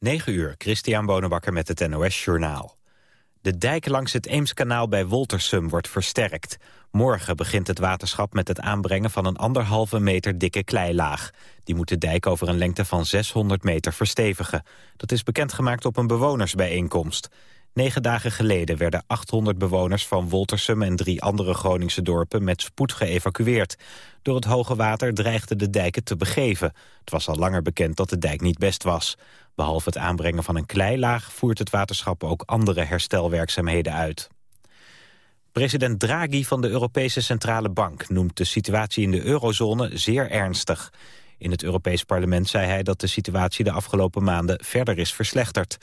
9 uur, Christian Bonenbakker met het NOS Journaal. De dijk langs het Eemskanaal bij Woltersum wordt versterkt. Morgen begint het waterschap met het aanbrengen van een anderhalve meter dikke kleilaag. Die moet de dijk over een lengte van 600 meter verstevigen. Dat is bekendgemaakt op een bewonersbijeenkomst. Negen dagen geleden werden 800 bewoners van Woltersum en drie andere Groningse dorpen met spoed geëvacueerd. Door het hoge water dreigde de dijken te begeven. Het was al langer bekend dat de dijk niet best was. Behalve het aanbrengen van een kleilaag voert het waterschap ook andere herstelwerkzaamheden uit. President Draghi van de Europese Centrale Bank noemt de situatie in de eurozone zeer ernstig. In het Europees Parlement zei hij dat de situatie de afgelopen maanden verder is verslechterd.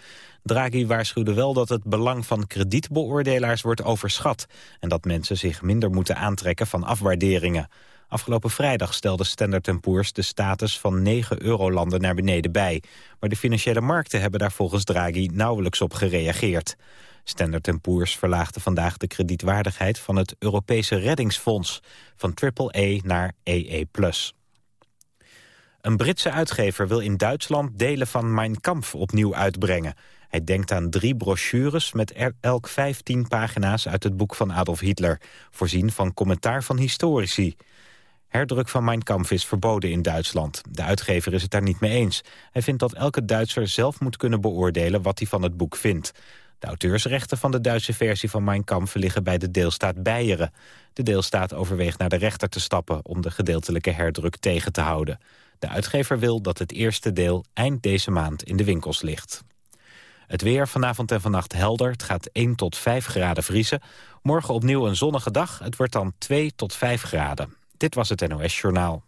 Draghi waarschuwde wel dat het belang van kredietbeoordelaars wordt overschat... en dat mensen zich minder moeten aantrekken van afwaarderingen. Afgelopen vrijdag stelde Standard Poor's de status van negen eurolanden naar beneden bij. Maar de financiële markten hebben daar volgens Draghi nauwelijks op gereageerd. Standard Poor's verlaagde vandaag de kredietwaardigheid van het Europese Reddingsfonds van AAA naar EE+. Een Britse uitgever wil in Duitsland delen van Mein Kampf opnieuw uitbrengen. Hij denkt aan drie brochures met elk 15 pagina's uit het boek van Adolf Hitler, voorzien van commentaar van historici. Herdruk van Mein Kampf is verboden in Duitsland. De uitgever is het daar niet mee eens. Hij vindt dat elke Duitser zelf moet kunnen beoordelen wat hij van het boek vindt. De auteursrechten van de Duitse versie van Mein Kampf liggen bij de deelstaat Beieren. De deelstaat overweegt naar de rechter te stappen om de gedeeltelijke herdruk tegen te houden. De uitgever wil dat het eerste deel eind deze maand in de winkels ligt. Het weer vanavond en vannacht helder. Het gaat 1 tot 5 graden vriezen. Morgen opnieuw een zonnige dag. Het wordt dan 2 tot 5 graden. Dit was het NOS Journaal.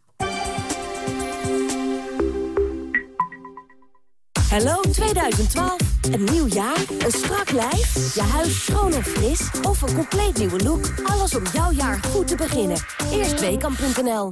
Hallo 2012. Een nieuw jaar, een strak lijf, je huis schoon en fris... of een compleet nieuwe look. Alles om jouw jaar goed te beginnen. Eerstweekam.nl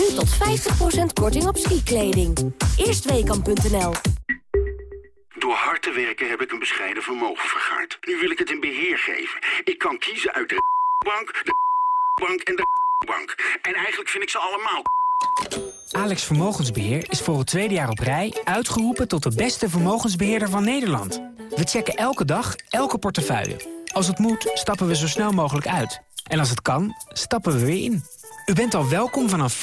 Nu tot 50% korting op skikleding. Eerstweekam.nl Door hard te werken heb ik een bescheiden vermogen vergaard. Nu wil ik het in beheer geven. Ik kan kiezen uit de bank, de bank en de bank. En eigenlijk vind ik ze allemaal Alex Vermogensbeheer is voor het tweede jaar op rij uitgeroepen tot de beste vermogensbeheerder van Nederland. We checken elke dag elke portefeuille. Als het moet, stappen we zo snel mogelijk uit. En als het kan, stappen we weer in. U bent al welkom vanaf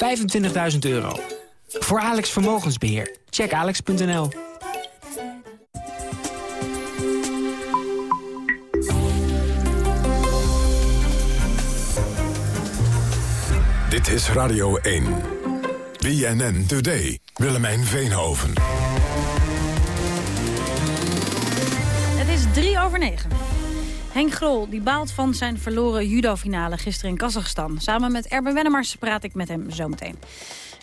25.000 euro. Voor Alex Vermogensbeheer. Check alex.nl. Dit is Radio 1. BNN Today. Willemijn Veenhoven. Het is drie over negen. Henk Grol die baalt van zijn verloren judo-finale gisteren in Kazachstan. Samen met Erben Wennemars praat ik met hem zometeen.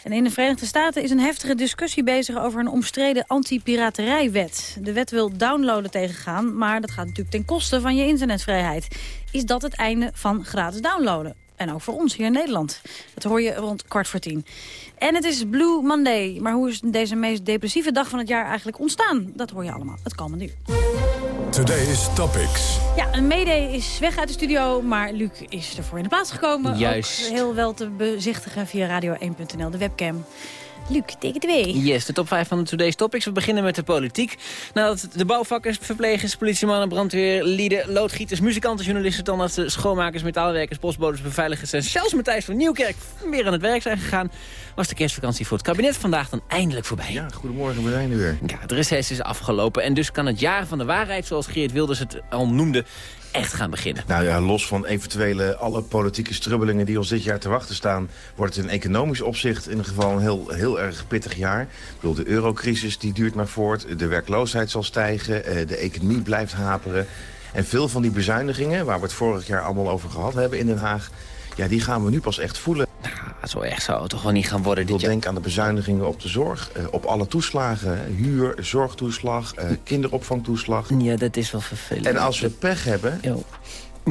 En in de Verenigde Staten is een heftige discussie bezig over een omstreden anti-piraterijwet. De wet wil downloaden tegengaan, maar dat gaat natuurlijk ten koste van je internetvrijheid. Is dat het einde van gratis downloaden? En ook voor ons hier in Nederland. Dat hoor je rond kwart voor tien. En het is Blue Monday. Maar hoe is deze meest depressieve dag van het jaar eigenlijk ontstaan? Dat hoor je allemaal het komende uur. Today's Topics. Ja, een Mayday is weg uit de studio, maar Luc is ervoor in de plaats gekomen. Juist. Ook heel wel te bezichtigen via radio1.nl, de webcam. Luc, take it away. Yes, de top 5 van de Today's Topics. We beginnen met de politiek. Nadat de bouwvakkers, verplegers, politiemannen, brandweerlieden, loodgieters, muzikanten, journalisten, tandartsen, schoonmakers, metaalwerkers, postbodes, beveiligers en zelfs Matthijs van Nieuwkerk weer aan het werk zijn gegaan, was de kerstvakantie voor het kabinet vandaag dan eindelijk voorbij. Ja, goedemorgen, we zijn er weer. Ja, de reces is afgelopen en dus kan het jaar van de waarheid, zoals Geert Wilders het al noemde, echt gaan beginnen. Nou ja, los van eventuele alle politieke strubbelingen die ons dit jaar te wachten staan... wordt het in economisch opzicht in ieder geval een heel, heel erg pittig jaar. Ik bedoel, de eurocrisis die duurt maar voort, de werkloosheid zal stijgen... Eh, de economie blijft haperen. En veel van die bezuinigingen, waar we het vorig jaar allemaal over gehad hebben in Den Haag... ja, die gaan we nu pas echt voelen. Zo erg zou het toch wel niet gaan worden Ik wil dit jaar. denken aan de bezuinigingen op de zorg, eh, op alle toeslagen. Huur, zorgtoeslag, eh, kinderopvangtoeslag. Ja, dat is wel vervelend. En als we pech hebben.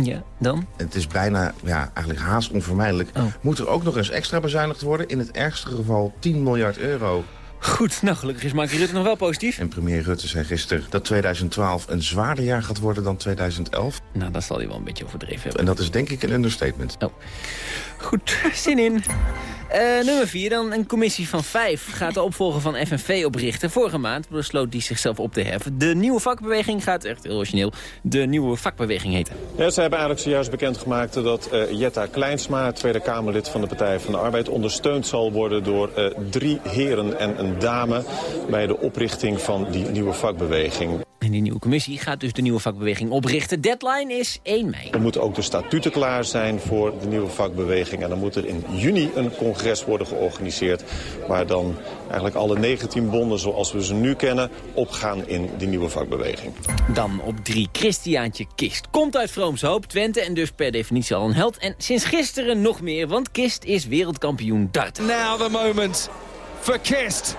Ja, dan? het is bijna, ja, eigenlijk haast onvermijdelijk... Oh. moet er ook nog eens extra bezuinigd worden. In het ergste geval 10 miljard euro. Goed, nou gelukkig is Mark Rutte nog wel positief. En premier Rutte zei gisteren dat 2012 een zwaarder jaar gaat worden dan 2011. Nou, dat zal hij wel een beetje overdreven hebben. En dat is denk ik een understatement. Goed, zin in. Eh, nummer 4 dan. Een commissie van vijf gaat de opvolger van FNV oprichten. Vorige maand besloot die zichzelf op te heffen. De nieuwe vakbeweging gaat, echt heel origineel, de nieuwe vakbeweging heten. Ja, ze hebben eigenlijk zojuist bekendgemaakt dat eh, Jetta Kleinsma, Tweede Kamerlid van de Partij van de Arbeid, ondersteund zal worden door eh, drie heren en een dame bij de oprichting van die nieuwe vakbeweging. En die nieuwe commissie gaat dus de nieuwe vakbeweging oprichten. Deadline is 1 mei. Er moeten ook de statuten klaar zijn voor de nieuwe vakbeweging. En dan moet er in juni een congres worden georganiseerd... waar dan eigenlijk alle 19 bonden zoals we ze nu kennen... opgaan in die nieuwe vakbeweging. Dan op 3 Christiaantje Kist. Komt uit Vroomshoop, Twente en dus per definitie al een held. En sinds gisteren nog meer, want Kist is wereldkampioen darten. Now the moment for Kist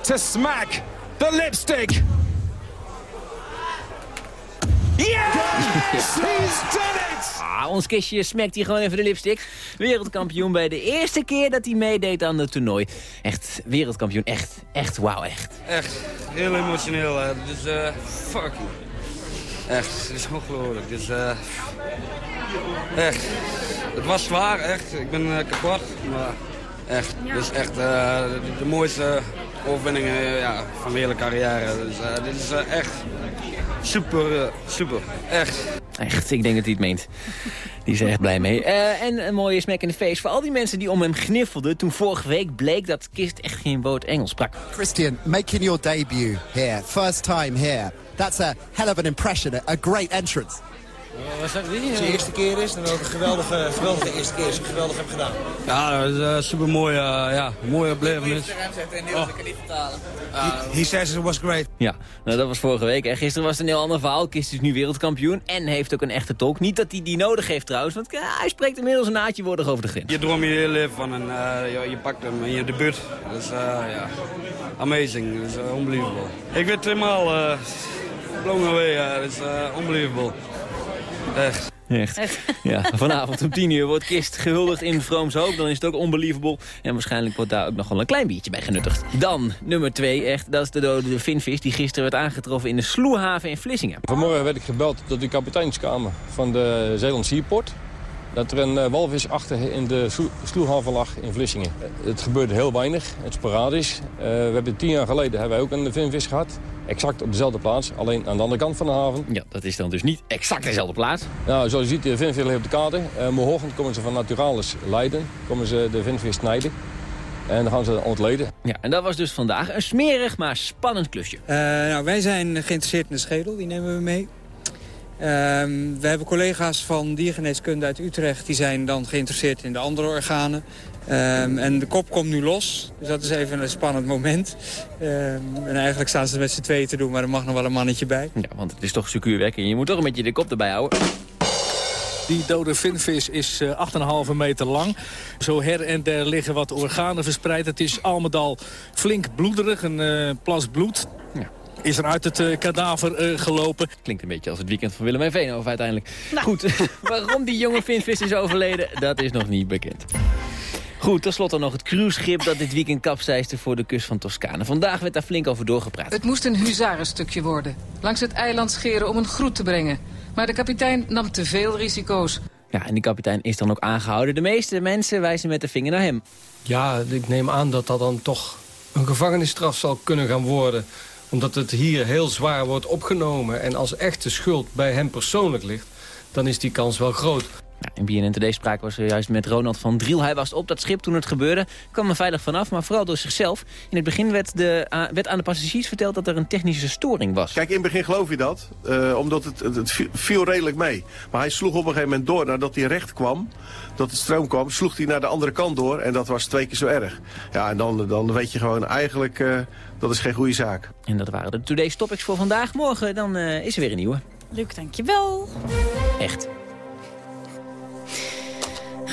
to smack the lipstick. Yes! He's done it! Ah, ons kistje smekt hier gewoon even de lipstick. Wereldkampioen bij de eerste keer dat hij meedeed aan het toernooi. Echt, wereldkampioen. Echt, echt, wauw, echt. Echt, heel emotioneel. Hè. Dus, eh fuck. Echt, het is ongelooflijk. Dus, eh echt. Het was zwaar, echt. Ik ben eh, kapot. Maar echt, dit is echt eh, de, de mooiste overwinning eh, ja, van mijn hele carrière. Dus eh, dit is echt super, eh, super. Echt. Echt, ik denk dat hij het meent. Die is er echt blij mee. Eh, en een mooie smack in de face voor al die mensen die om hem gniffelden... toen vorige week bleek dat Kist echt geen woord Engels sprak. Christian, making your debut here, first time here. That's a hell of an impression, a, a great entrance. Als het je eerste keer is, dan ook een geweldige, geweldige eerste keer. is. Geweldig heb gedaan. Ja, dat is uh, super mooi. ja, mooie belevenis. Oh. He says it was great. Ja, nou dat was vorige week. En gisteren was het een heel ander verhaal. Kist is nu wereldkampioen en heeft ook een echte tolk. Niet dat hij die nodig heeft trouwens, want ja, hij spreekt inmiddels een naadje woordig over de grens. Je droom je heel leven van en uh, je, je, pakt hem in je debuut. Dat is uh, ja, amazing. Dat is uh, unbelievable. Ik werd helemaal uh, blown away. Dat is unbelievable. Echt. Echt. Ja, vanavond om 10 uur wordt Kist gehuldigd in Vroomshoop. Dan is het ook unbelievable. En waarschijnlijk wordt daar ook nog wel een klein biertje bij genuttigd. Dan, nummer 2, echt, dat is de dode vinvis die gisteren werd aangetroffen in de Sloehaven in Vlissingen. Vanmorgen werd ik gebeld door de kapiteinskamer van de Zeeland Seaport. Dat er een walvis achter in de Sloehaven lag in Vlissingen. Het gebeurde heel weinig, het sporadisch. Uh, we hebben tien jaar geleden hebben wij ook een vinvis gehad. Exact op dezelfde plaats, alleen aan de andere kant van de haven. Ja, dat is dan dus niet exact dezelfde plaats. Nou, zoals je ziet, de vinvis ligt op de kade. Uh, morgen komen ze van Naturalis Leiden, komen ze de vinvis snijden. En dan gaan ze ontleden. Ja, en dat was dus vandaag een smerig, maar spannend klusje. Uh, nou, wij zijn geïnteresseerd in de schedel, die nemen we mee. Uh, we hebben collega's van diergeneeskunde uit Utrecht... die zijn dan geïnteresseerd in de andere organen. Um, en de kop komt nu los, dus dat is even een spannend moment. Um, en eigenlijk staan ze met z'n tweeën te doen, maar er mag nog wel een mannetje bij. Ja, want het is toch secuurwerk en je moet toch een beetje de kop erbij houden. Die dode vinvis is uh, 8,5 meter lang. Zo her en der liggen wat organen verspreid. Het is al met al flink bloederig, een uh, plas bloed. Ja is er uit het uh, kadaver uh, gelopen. Klinkt een beetje als het weekend van Willem en Veenhoven uiteindelijk. Nou. Goed, waarom die jonge vinvis is overleden, dat is nog niet bekend. Goed, tenslotte nog het cruiseschip dat dit weekend kapseisde voor de kust van Toscane. Vandaag werd daar flink over doorgepraat. Het moest een huzarenstukje worden. Langs het eiland scheren om een groet te brengen. Maar de kapitein nam te veel risico's. Ja, en die kapitein is dan ook aangehouden. De meeste mensen wijzen met de vinger naar hem. Ja, ik neem aan dat dat dan toch een gevangenisstraf zal kunnen gaan worden omdat het hier heel zwaar wordt opgenomen... en als echte schuld bij hem persoonlijk ligt... dan is die kans wel groot. Ja, in BNN Today spraken we zojuist met Ronald van Driel. Hij was op dat schip toen het gebeurde. kwam er veilig vanaf, maar vooral door zichzelf. In het begin werd, de, uh, werd aan de passagiers verteld dat er een technische storing was. Kijk, in het begin geloof je dat. Uh, omdat het, het, het, viel redelijk mee. Maar hij sloeg op een gegeven moment door nadat hij recht kwam. Dat het stroom kwam, sloeg hij naar de andere kant door. En dat was twee keer zo erg. Ja, en dan, dan weet je gewoon eigenlijk... Uh, dat is geen goede zaak. En dat waren de Today's Topics voor vandaag. Morgen dan uh, is er weer een nieuwe. Luc, dankjewel. Echt.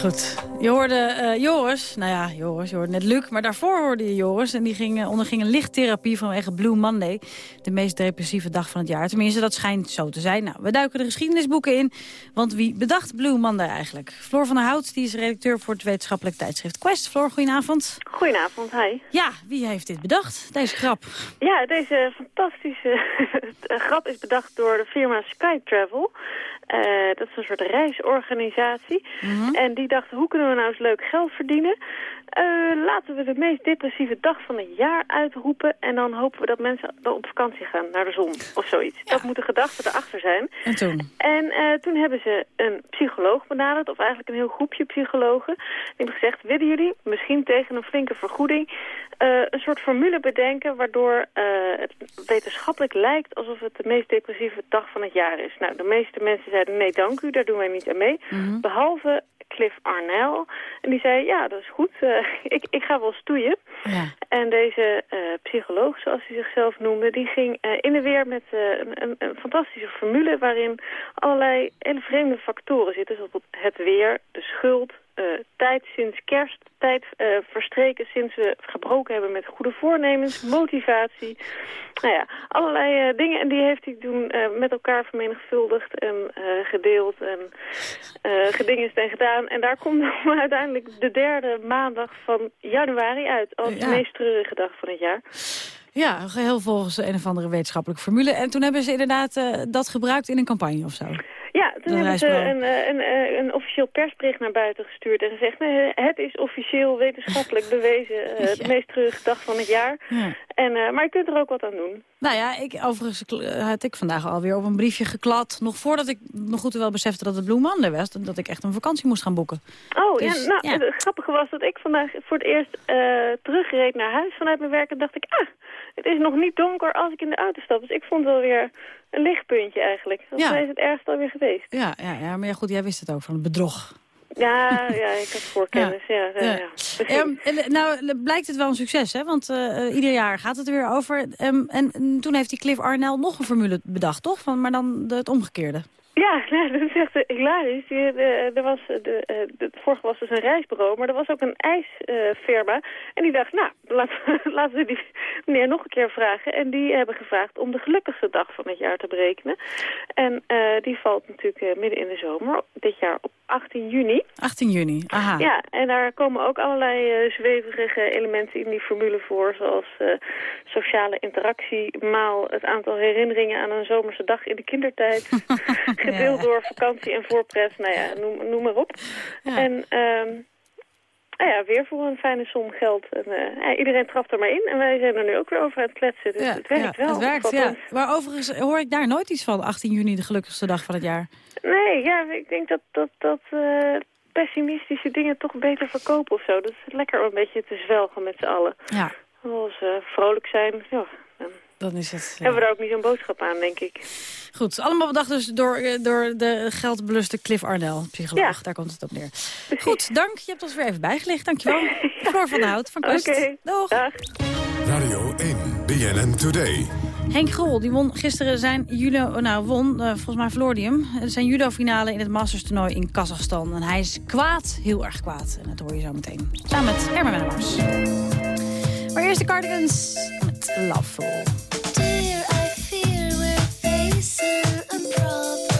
Goed. Je hoorde eh, Joris, nou ja, Joris, je hoorde net Luc, maar daarvoor hoorde je Joris. En die ging, uh, onderging een lichttherapie vanwege Blue Monday. De meest depressieve dag van het jaar. Tenminste, dat schijnt zo te zijn. Nou, we duiken de geschiedenisboeken in. Want wie bedacht Blue Monday eigenlijk? Floor van der Hout, die is redacteur voor het wetenschappelijk tijdschrift Quest. Floor, goedenavond. Goedenavond, hi. Ja, wie heeft dit bedacht, deze grap? Ja, deze fantastische grap is bedacht door de firma Sky Travel. Uh, dat is een soort reisorganisatie. Mm -hmm. En die dachten, hoe kunnen we nou eens leuk geld verdienen? Uh, laten we de meest depressieve dag van het jaar uitroepen... en dan hopen we dat mensen dan op vakantie gaan naar de zon of zoiets. Ja. Dat moet de gedachte erachter zijn. En toen? En uh, toen hebben ze een psycholoog benaderd, of eigenlijk een heel groepje psychologen. Die hebben gezegd, willen jullie misschien tegen een flinke vergoeding... Uh, een soort formule bedenken waardoor het wetenschappelijk lijkt... alsof het de meest depressieve dag van het jaar is. Nou, de meeste mensen zeiden, nee dank u, daar doen wij niet aan mee. Mm -hmm. Behalve Cliff Arnell. En die zei, ja, dat is goed. Uh, ik, ik ga wel stoeien. Ja. En deze uh, psycholoog, zoals hij zichzelf noemde... die ging uh, in de weer met een, een, een, fantastische formule... waarin allerlei hele vreemde factoren zitten. Zoals het weer, de schuld, tijd sinds kerst... tijd verstreken sinds we gebroken hebben met goede voornemens... motivatie. Nou ja, allerlei dingen. En die heeft hij toen met elkaar vermenigvuldigd en gedeeld... en gedingest en gedaan. En daar komt dan uiteindelijk de derde maandag van januari uit. Als de meest treurige dag van het jaar. Ja, geheel volgens een of andere wetenschappelijke formule. En toen hebben ze inderdaad uh, dat gebruikt in een campagne of zo. Ja, toen hebben ze een, een, een, een, officieel persbericht naar buiten gestuurd en gezegd... Nee, het is officieel wetenschappelijk bewezen uh, ja. de meest treurige dag van het jaar. Ja. En, uh, maar je kunt er ook wat aan doen. Nou ja, ik, overigens had ik vandaag alweer op een briefje geklad. Nog voordat ik nog goed wel besefte dat het Blue Monday was. Dat ik echt een vakantie moest gaan boeken. Oh, dus, ja, nou, ja. het grappige was dat ik vandaag voor het eerst uh, terugreed naar huis vanuit mijn werk. En dacht ik, ah, het is nog niet donker als ik in de auto stap. Dus ik vond het wel weer een lichtpuntje eigenlijk. Dat Ja. is het ergste alweer geweest. Ja, ja, ja, maar ja, goed, jij wist het ook van het bedrog. Ja, ja, ik had voorkennis. Ja. Ja. Ehm, en, nou, blijkt het wel een succes, hè? Want eh, eh, ieder jaar gaat het er weer over. Ehm, en toen heeft die Cliff Arnell nog een formule bedacht, toch? Van, maar dan de, het omgekeerde. Ja, nou, dat is echt uh, hilarisch. Uh, er was, de, uh, de, het vorige was dus een reisbureau, maar er was ook een ijsfirma. en die dacht, nou, laten, laten we die meneer nog een keer vragen. En die hebben gevraagd om de gelukkigste dag van het jaar te berekenen. En die valt natuurlijk midden in de zomer, dit jaar op 18 juni. 18 juni, aha. Ja, en daar komen ook allerlei uh, zweverige elementen in die formule voor. Zoals uh, sociale interactie, maal het aantal herinneringen aan een zomerse dag in de kindertijd. gedeeld ja. door vakantie en voorpret, nou ja, noem, noem maar op. Ja. En um, nou ja, weer voor een fijne som geld. En, uh, ja, iedereen trapt er maar in en wij zijn er nu ook weer over aan het kletsen. Dus ja, het werkt wel. Het werkt, ja. Maar overigens hoor ik daar nooit iets van, 18 juni, de gelukkigste dag van het jaar. Nee, ja, ik denk dat, dat, dat uh, pessimistische dingen toch beter verkopen of zo. Dat is lekker om een beetje te zwelgen met z'n allen. Ja. Als uh, vrolijk zijn, ja, dan is het, ja. hebben we daar ook niet zo'n boodschap aan, denk ik. Goed, allemaal bedacht dus door, door de geldbeluste Cliff Arnell, psycholoog. Ja. Daar komt het op neer. Precies. Goed, dank. Je hebt ons weer even bijgelicht. Dankjewel. ja. Floor van de Hout van Kust. Oké, okay. Doeg. Dag. Radio 1, BNN Today. Henk Grol die won gisteren zijn judo, nou won, uh, volgens mij verloor hij hem, zijn judo-finale in het Masters toernooi in Kazachstan. En hij is kwaad, heel erg kwaad. En dat hoor je zo meteen. Samen met Herman Wennemars. Maar eerst de Cardigans love for. Dear, I fear we're facing a problem.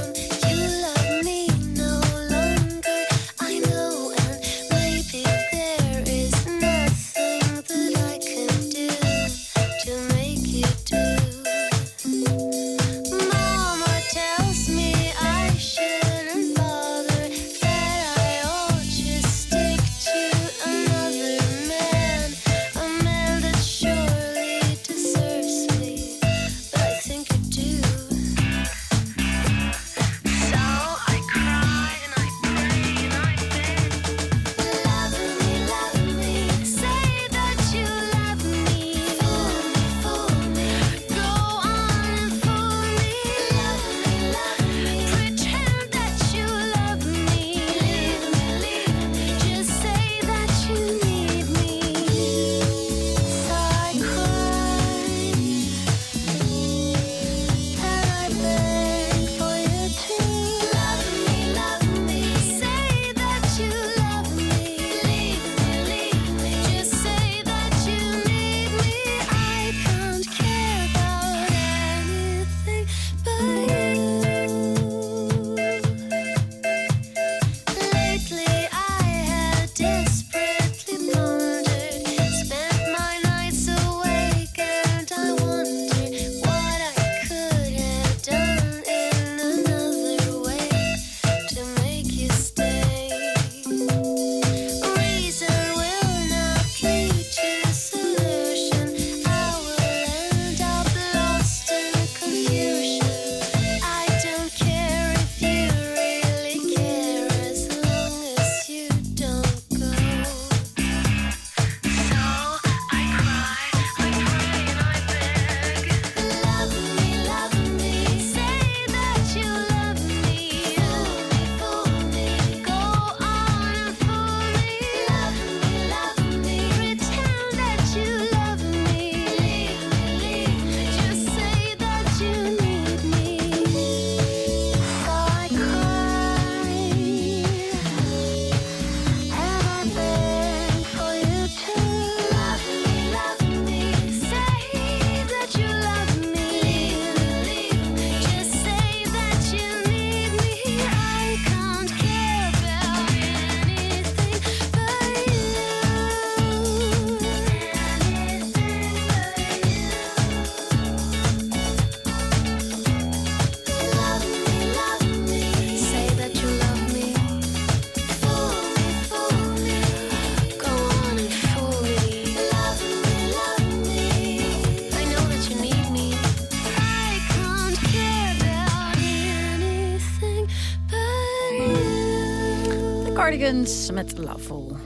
Met Loveful.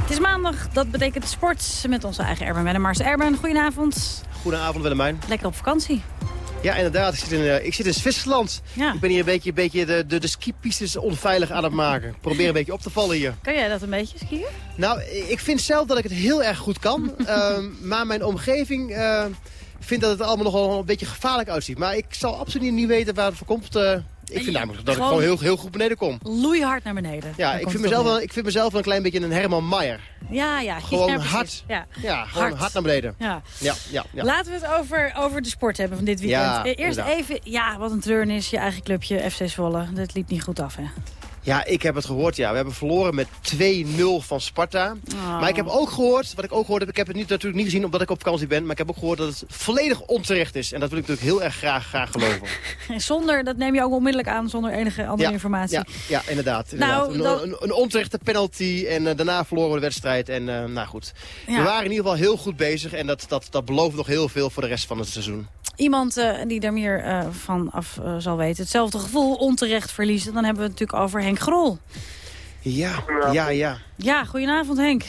Het is maandag, dat betekent sport met onze eigen Erben Wennemars. Erben, goedenavond. Goedenavond Willemijn. Lekker op vakantie. Ja, inderdaad. Ik zit in, uh, ik zit in Zwitserland. Ja. Ik ben hier een beetje, een beetje de, de, de skipistes onveilig aan het maken. Ik probeer een beetje op te vallen hier. Kan jij dat een beetje skiën? Nou, ik vind zelf dat ik het heel erg goed kan. uh, maar mijn omgeving uh, vindt dat het allemaal nog wel een beetje gevaarlijk uitziet. Maar ik zal absoluut niet weten waar het voor komt. Ik vind namelijk dat ik gewoon heel, heel goed beneden kom. Loeihard naar beneden. Ja, ik vind, mezelf wel, ik vind mezelf wel een klein beetje een Herman Maier. Ja, ja. Gewoon hard. Ja, ja gewoon hard. hard naar beneden. Ja. Ja, ja, ja. Laten we het over, over de sport hebben van dit weekend. Ja, Eerst inderdaad. even, ja, wat een treurnis. Je eigen clubje, FC Zwolle. Dat liep niet goed af, hè? Ja, ik heb het gehoord, ja. We hebben verloren met 2-0 van Sparta. Oh. Maar ik heb ook gehoord, wat ik ook gehoord heb... ik heb het niet, natuurlijk niet gezien omdat ik op vakantie ben... maar ik heb ook gehoord dat het volledig onterecht is. En dat wil ik natuurlijk heel erg graag, graag geloven. Zonder, dat neem je ook onmiddellijk aan, zonder enige andere ja, informatie. Ja, ja inderdaad. inderdaad. Nou, een, een, een, onterechte penalty en uh, daarna verloren we de wedstrijd. En uh, nou goed, ja. we waren in ieder geval heel goed bezig... en dat, dat, dat belooft nog heel veel voor de rest van het seizoen. Iemand uh, die daar meer van af zal weten, hetzelfde gevoel, onterecht verliezen... dan hebben we het natuurlijk over Henk Grol. Ja, ja, ja. Ja, goedenavond Henk.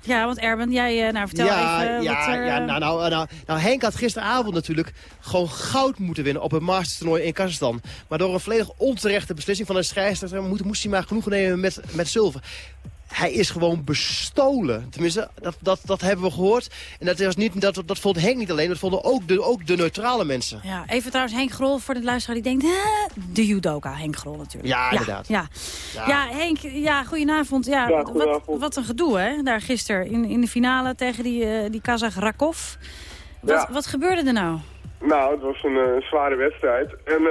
Ja, want Erben, jij, nou vertel ja, even ja, wat er... Ja, nou, nou, nou, nou, Henk had gisteravond natuurlijk gewoon goud moeten winnen op een Masters toernooi in Kazachstan. Maar door een volledig onterechte beslissing van de scheidsrechter moest, moest hij maar genoeg nemen met, met zilver. Hij is gewoon bestolen. Tenminste, dat, dat, dat hebben we gehoord. En dat, was niet, dat, dat vond Henk niet alleen, dat vonden ook de, ook de neutrale mensen. Ja, even trouwens Henk Grol voor de luisteraar die denkt... de judoka Henk Grol natuurlijk. Ja, inderdaad. Ja, ja. ja. ja Henk, ja, goedenavond. Ja, ja goedenavond. Wat, wat een gedoe, hè? Daar gisteren in, in de finale tegen die, uh, die Kazach Rakov. Wat, ja. wat gebeurde er nou? Nou, het was een uh, zware wedstrijd. En... Uh,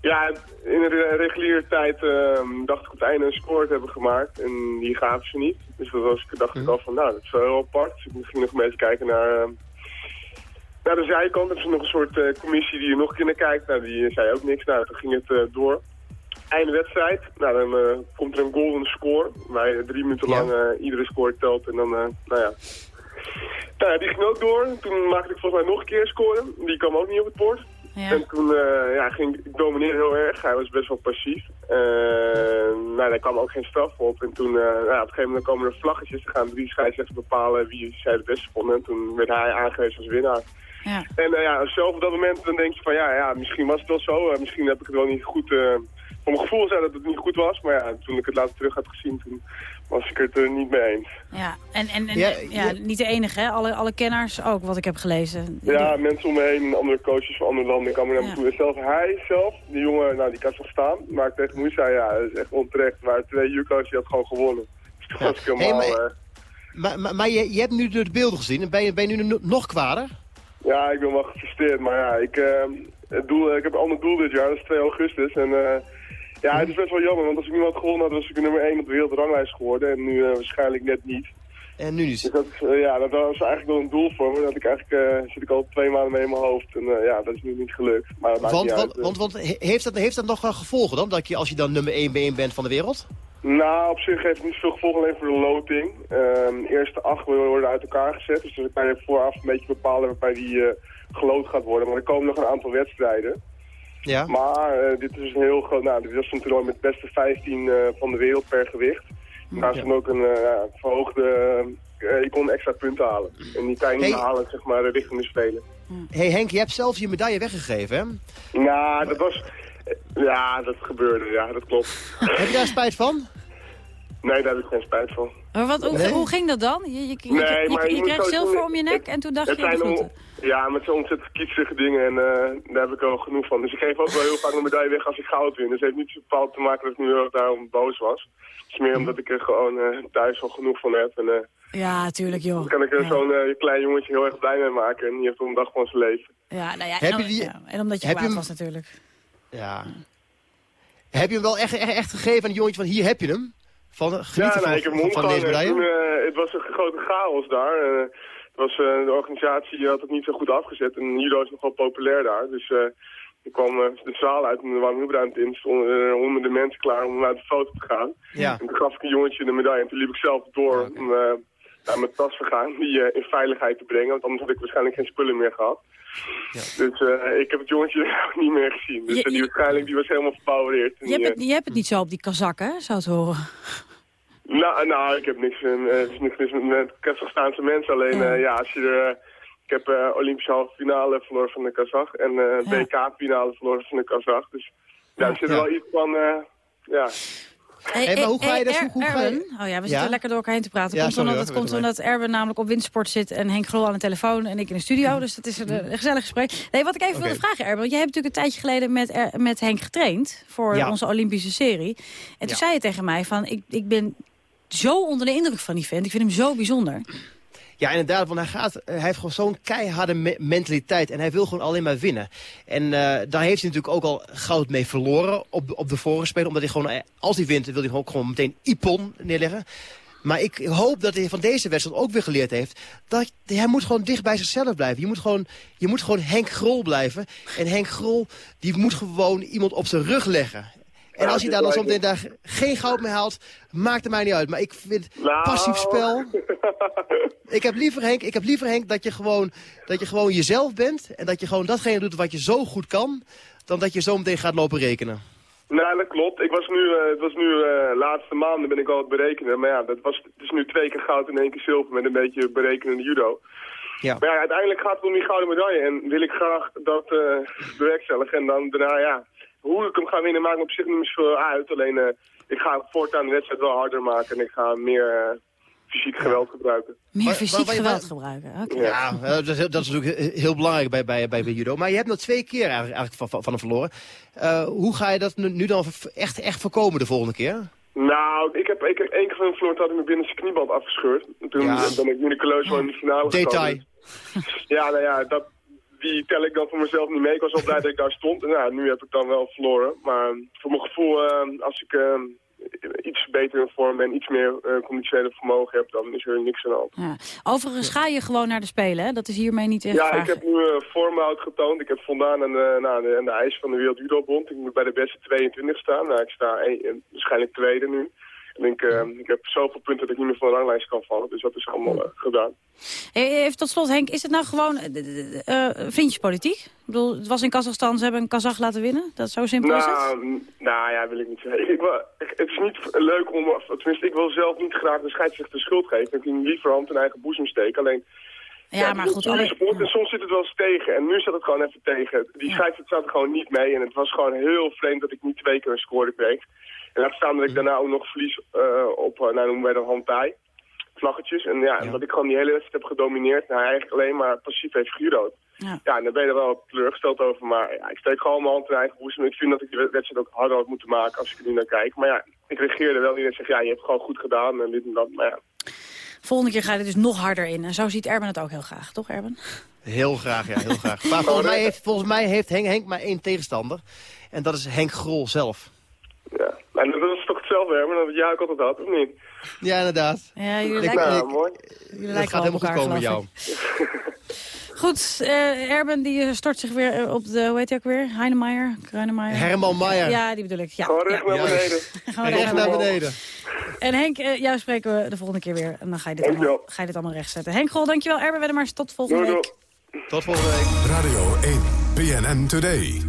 ja, in de reguliere tijd uh, dacht ik op het einde een score te hebben gemaakt. En die gaven ze niet. Dus dat was, dacht ik al van, nou, dat is wel heel apart. Dus ik ging nog een beetje kijken naar, uh, naar de zijkant. Er is nog een soort uh, commissie die er nog een keer naar kijkt. Nou, die zei ook niks. Nou, toen ging het door. Einde wedstrijd. Nou, dan komt er een golden score. Waar drie minuten ja. lang iedere score telt. En dan, nou ja... Nou ja, die ging ook door. Toen maakte ik volgens mij nog een keer scoren. Die kwam ook niet op het bord. Ja. En toen uh, ja, ging ik domineerde heel erg. Hij was best wel passief. Uh, nou, daar kwam ook geen straf op. En toen, uh, nou, op een gegeven moment komen er vlaggetjes. Er gaan drie scheidsrechters bepalen wie zij het beste vonden. En toen werd hij aangewezen als winnaar. Ja. En ja, zelf op dat moment dan denk je van ja, ja misschien was het wel zo. misschien heb ik het wel niet goed... voor mijn gevoel zei dat het niet goed was. Maar ja, toen ik het later terug had gezien, toen was ik het er niet mee eens. Ja, en, en, en ja, ja, ja, niet de enige, hè? Alle, alle kenners ook, wat ik heb gelezen. Ja, mensen om me heen, andere coaches van andere landen kwamen naar me toe. En zelfs hij zelf, die jongen, nou die kan zo staan. Maar ik tegen Moes zei, ja, dat is echt onterecht. Er waren twee Juko's, die had gewoon gewonnen. Dus toen was ik helemaal... Hey, maar, maar, maar, maar je, je hebt nu de beelden gezien. Ben je, ben je nu nog kwader? Ja, ik ben wel gefrustreerd. Maar ja, ik, uh, het doel, ik heb een ander doel dit jaar. Dat is 2 augustus. En... Uh, ja, het is best wel jammer, want als ik nu had gewonnen had, was ik nummer 1 op de wereldranglijst geworden. En nu uh, waarschijnlijk net niet. En nu niet? Dus dat, uh, ja, dat was eigenlijk wel een doel voor me. Dat ik eigenlijk, uh, zit ik al twee maanden mee in mijn hoofd. En ja, dat is nu niet gelukt. Maar dat want, niet want, uit, want, want, heeft, dat, heeft dat nog wel gevolgen dan? Dat je, als je dan nummer 1 bij 1 bent van de wereld? Nou, op zich heeft het niet zoveel gevolgen, alleen voor de loting. Um, de eerste acht worden uit elkaar gezet. Dus dan kan je vooraf een beetje bepalen waarbij die geloot gaat worden. Maar er komen nog een aantal wedstrijden. Ja. Maar uh, dit is een heel groot, nou, dit was een toernooi met de beste 15 uh, van de wereld per gewicht. Daarnaast ja. dan ook een uh, verhoogde, je kon extra punten halen. En die kan je niet hey. halen, zeg maar, richting de Spelen. hey Henk, je hebt zelf je medaille weggegeven, hè? Nou, dat was, ja, dat gebeurde, ja, dat klopt. heb je daar spijt van? Nee, daar heb ik geen spijt van. Maar wat, hoe, nee? hoe ging dat dan? Je, je, je, nee, je, maar je, je kreeg zilver om je nek en toen dacht het je... Zijn om, ja, met zo'n ontzettend kietsige dingen en uh, daar heb ik wel genoeg van. Dus ik geef ook wel heel vaak een medaille weg als ik goud win. Dus het heeft niet zo bepaald te maken dat ik nu heel erg daarom boos was. Het is meer omdat ik er gewoon uh, thuis al genoeg van heb. En, uh, ja, tuurlijk joh. Dan kan ik er ja. zo'n klein jongetje heel erg blij mee maken. En die heeft op een dag gewoon zijn leven. Ja, nou ja, en, dan, die, ja, en omdat je kwaad was natuurlijk. Ja. Heb je hem wel echt, echt, echt gegeven aan die jongetje van hier heb je hem? Van, ja, nee, van, ik heb hem van deze medaille? Toen, uh, het was een grote chaos daar. Was, uh, de organisatie had het niet zo goed afgezet. En judo is nog wel populair daar. Dus ik kwam de zaal uit en er waren ruimte in. stonden er honderden mensen klaar om naar de foto te gaan. Ja. En toen gaf ik een jongetje de medaille. En toen liep ik zelf door ja, okay. om naar mijn tas te gaan. Die in veiligheid te brengen. Want anders had ik waarschijnlijk geen spullen meer gehad. Dus eh, ik heb het jongetje niet meer gezien. Dus Je- die waarschijnlijk die was helemaal verbouwereerd. Je hebt, het, je hebt het niet zo op die kazakken, zou het horen. Eh, nou, nou, ik heb niks, uh, het is niks mis met, met Kazachstaanse mensen. Alleen, ja, ja als je er... eh, ik heb eh, Olympische halve finale verloren van de Kazach. En eh Ja. WK finale verloren van de Kazach. Dus ja, er zit Ja. wel iets van... eh, ja. Hey, Hey, maar hoe ga je dat- hoe ga je- Erwin? Oh ja, we zitten Ja? lekker door elkaar heen te praten. Ja, komt sorry omdat, het komt omdat Erwin namelijk op windsport zit... en Henk Grol aan de telefoon en ik in de studio. Dus dat is een, een gezellig gesprek. Nee, wat ik even wilde vragen, Erwin. Want jij hebt natuurlijk een tijdje geleden met, Er- met Henk getraind... voor Ja. onze Olympische serie. En toen Ja. zei je tegen mij van... Ik, ik ben zo onder de indruk van die vent. Ik vind hem zo bijzonder. Ja, inderdaad, want hij, gaat, eh, hij heeft gewoon zo'n keiharde me- mentaliteit. En hij wil gewoon alleen maar winnen. En eh, daar heeft hij natuurlijk ook al goud mee verloren op, op de vorige speler. Omdat hij gewoon, eh, als hij wint, wil hij ook gewoon meteen Ipon neerleggen. Maar ik hoop dat hij van deze wedstrijd ook weer geleerd heeft... dat hij moet gewoon dicht bij zichzelf blijven. Je moet gewoon, je moet gewoon Henk Grol blijven. En Henk Grol, die moet gewoon iemand op zijn rug leggen. En als hij daar dan zometeen daar geen goud mee haalt, maakt het mij niet uit. Maar ik vind Nou. passief spel... Ik heb liever, Henk, ik heb liever, Henk, dat je, gewoon, dat je gewoon jezelf bent... en dat je gewoon datgene doet wat je zo goed kan... dan dat je zo meteen gaat lopen rekenen. Nou, dat klopt. Ik was nu, eh, het was nu eh, laatste maanden ben ik al het berekenen. Maar ja, dat was, het is nu twee keer goud en één keer zilver met een beetje berekenende judo. Ja. Maar ja, uiteindelijk gaat het om die gouden medaille. En wil ik graag dat eh bewerkstelligen. En dan daarna, ja, hoe ik hem ga winnen maakt me op zich niet meer zoveel uit. Alleen, eh, ik ga voortaan de wedstrijd wel harder maken. En ik ga meer eh, fysiek geweld gebruiken. Meer Maar- fysiek maar- geweld gebruiken. Oké. Ja, dat dat is natuurlijk he- heel belangrijk bij, bij, bij, bij judo. Maar je hebt nog twee keer eigenlijk, eigenlijk van, van, van hem verloren. Eh, hoe ga je dat nu, nu dan echt, echt voorkomen de volgende keer? Nou, ik heb, ik heb één keer van hem verloren, toen had ik mijn binnenste knieband afgescheurd. En toen Ja. ben ik miraculeus wel in de finale Detail. gekomen. Ja, nou ja, dat, die tel ik dan voor mezelf niet mee. Ik was al blij dat ik daar stond. En ja, nu heb ik dan wel verloren. Maar voor mijn gevoel, eh, als ik eh, iets beter in vorm ben, iets meer eh conditionele vermogen heb, dan is er niks aan de hand. Ja. Overigens ga je gewoon naar de Spelen, hè? Dat is hiermee niet echt Ja, ik heb nu uh, vormhoud getoond. Ik heb voldaan aan de, nou, de, aan de eis van de Wereld Judo Bond. Ik moet bij de beste 22 staan. Nou, ik sta een- waarschijnlijk tweede nu. En ik, eh, ik heb zoveel punten dat ik niet meer van de ranglijst kan vallen. Dus dat is allemaal eh, gedaan. Even tot slot, Henk, is het nou gewoon uh, uh, vriendjespolitiek? Ik bedoel, het was in Kazachstan, ze hebben een Kazach laten winnen. Dat zo simpel is het? Nou, n- nou ja, wil ik niet zeggen. Ik wil, ik- het is niet leuk om, tenminste, ik wil zelf niet graag de scheidsrechter de schuld geven. Ik vind liever hand in eigen boezem steken. Alleen, Ja, maar is goed, een alleen- sport en soms zit het wel eens tegen. En nu zat het gewoon even tegen. Die scheidsrechter zat er gewoon niet mee. En het was gewoon heel vreemd dat ik niet twee keer een score kreeg. En laat staan dat ik daarna ook nog verlies eh, op, eh, nou noemen wij dat handtij. Vlaggetjes. En ja, dat ik gewoon die hele wedstrijd heb gedomineerd. Nou, eigenlijk alleen maar passief heeft gejudo'd. Ja. Ja, en daar ben je er wel teleurgesteld over. Maar ja, ik steek gewoon mijn hand in eigen boezem. Ik vind dat ik de wedstrijd ook harder had moeten maken als ik er nu naar kijk. Maar ja, ik reageerde wel niet en zeg, ja, je hebt gewoon goed gedaan en dit en dat. Maar ja, Volgende keer ga je er dus nog harder in. En zo ziet Erben het ook heel graag, toch Erben? Heel graag, ja, heel graag. Maar volgens mij heeft, volgens mij heeft Henk, Henk maar één tegenstander. En dat is Henk Grol zelf. Ja. Maar dat is toch hetzelfde, hè? Maar dat jij ook altijd had, of niet? Ja, inderdaad. Ja, jullie Ik- lijken, Nou, mooi. jullie lijken gaat helemaal goed komen met jou. ik. Goed, eh, Erben die eh, stort zich weer eh, op de, hoe heet hij ook weer? Heinemeier? Kruinemeijer? Herman Meijer. Ja, die bedoel ik. Ja, Gewoon recht ja. naar beneden. Gewoon Recht naar beneden. En Henk, jou spreken we de volgende keer weer. En dan ga je dit, allemaal, ga je dit allemaal rechtzetten. Henk Grol, dankjewel. Erben Wedemars, tot volgende Doei, week. Tot volgende week. Radio 1, BNN Today.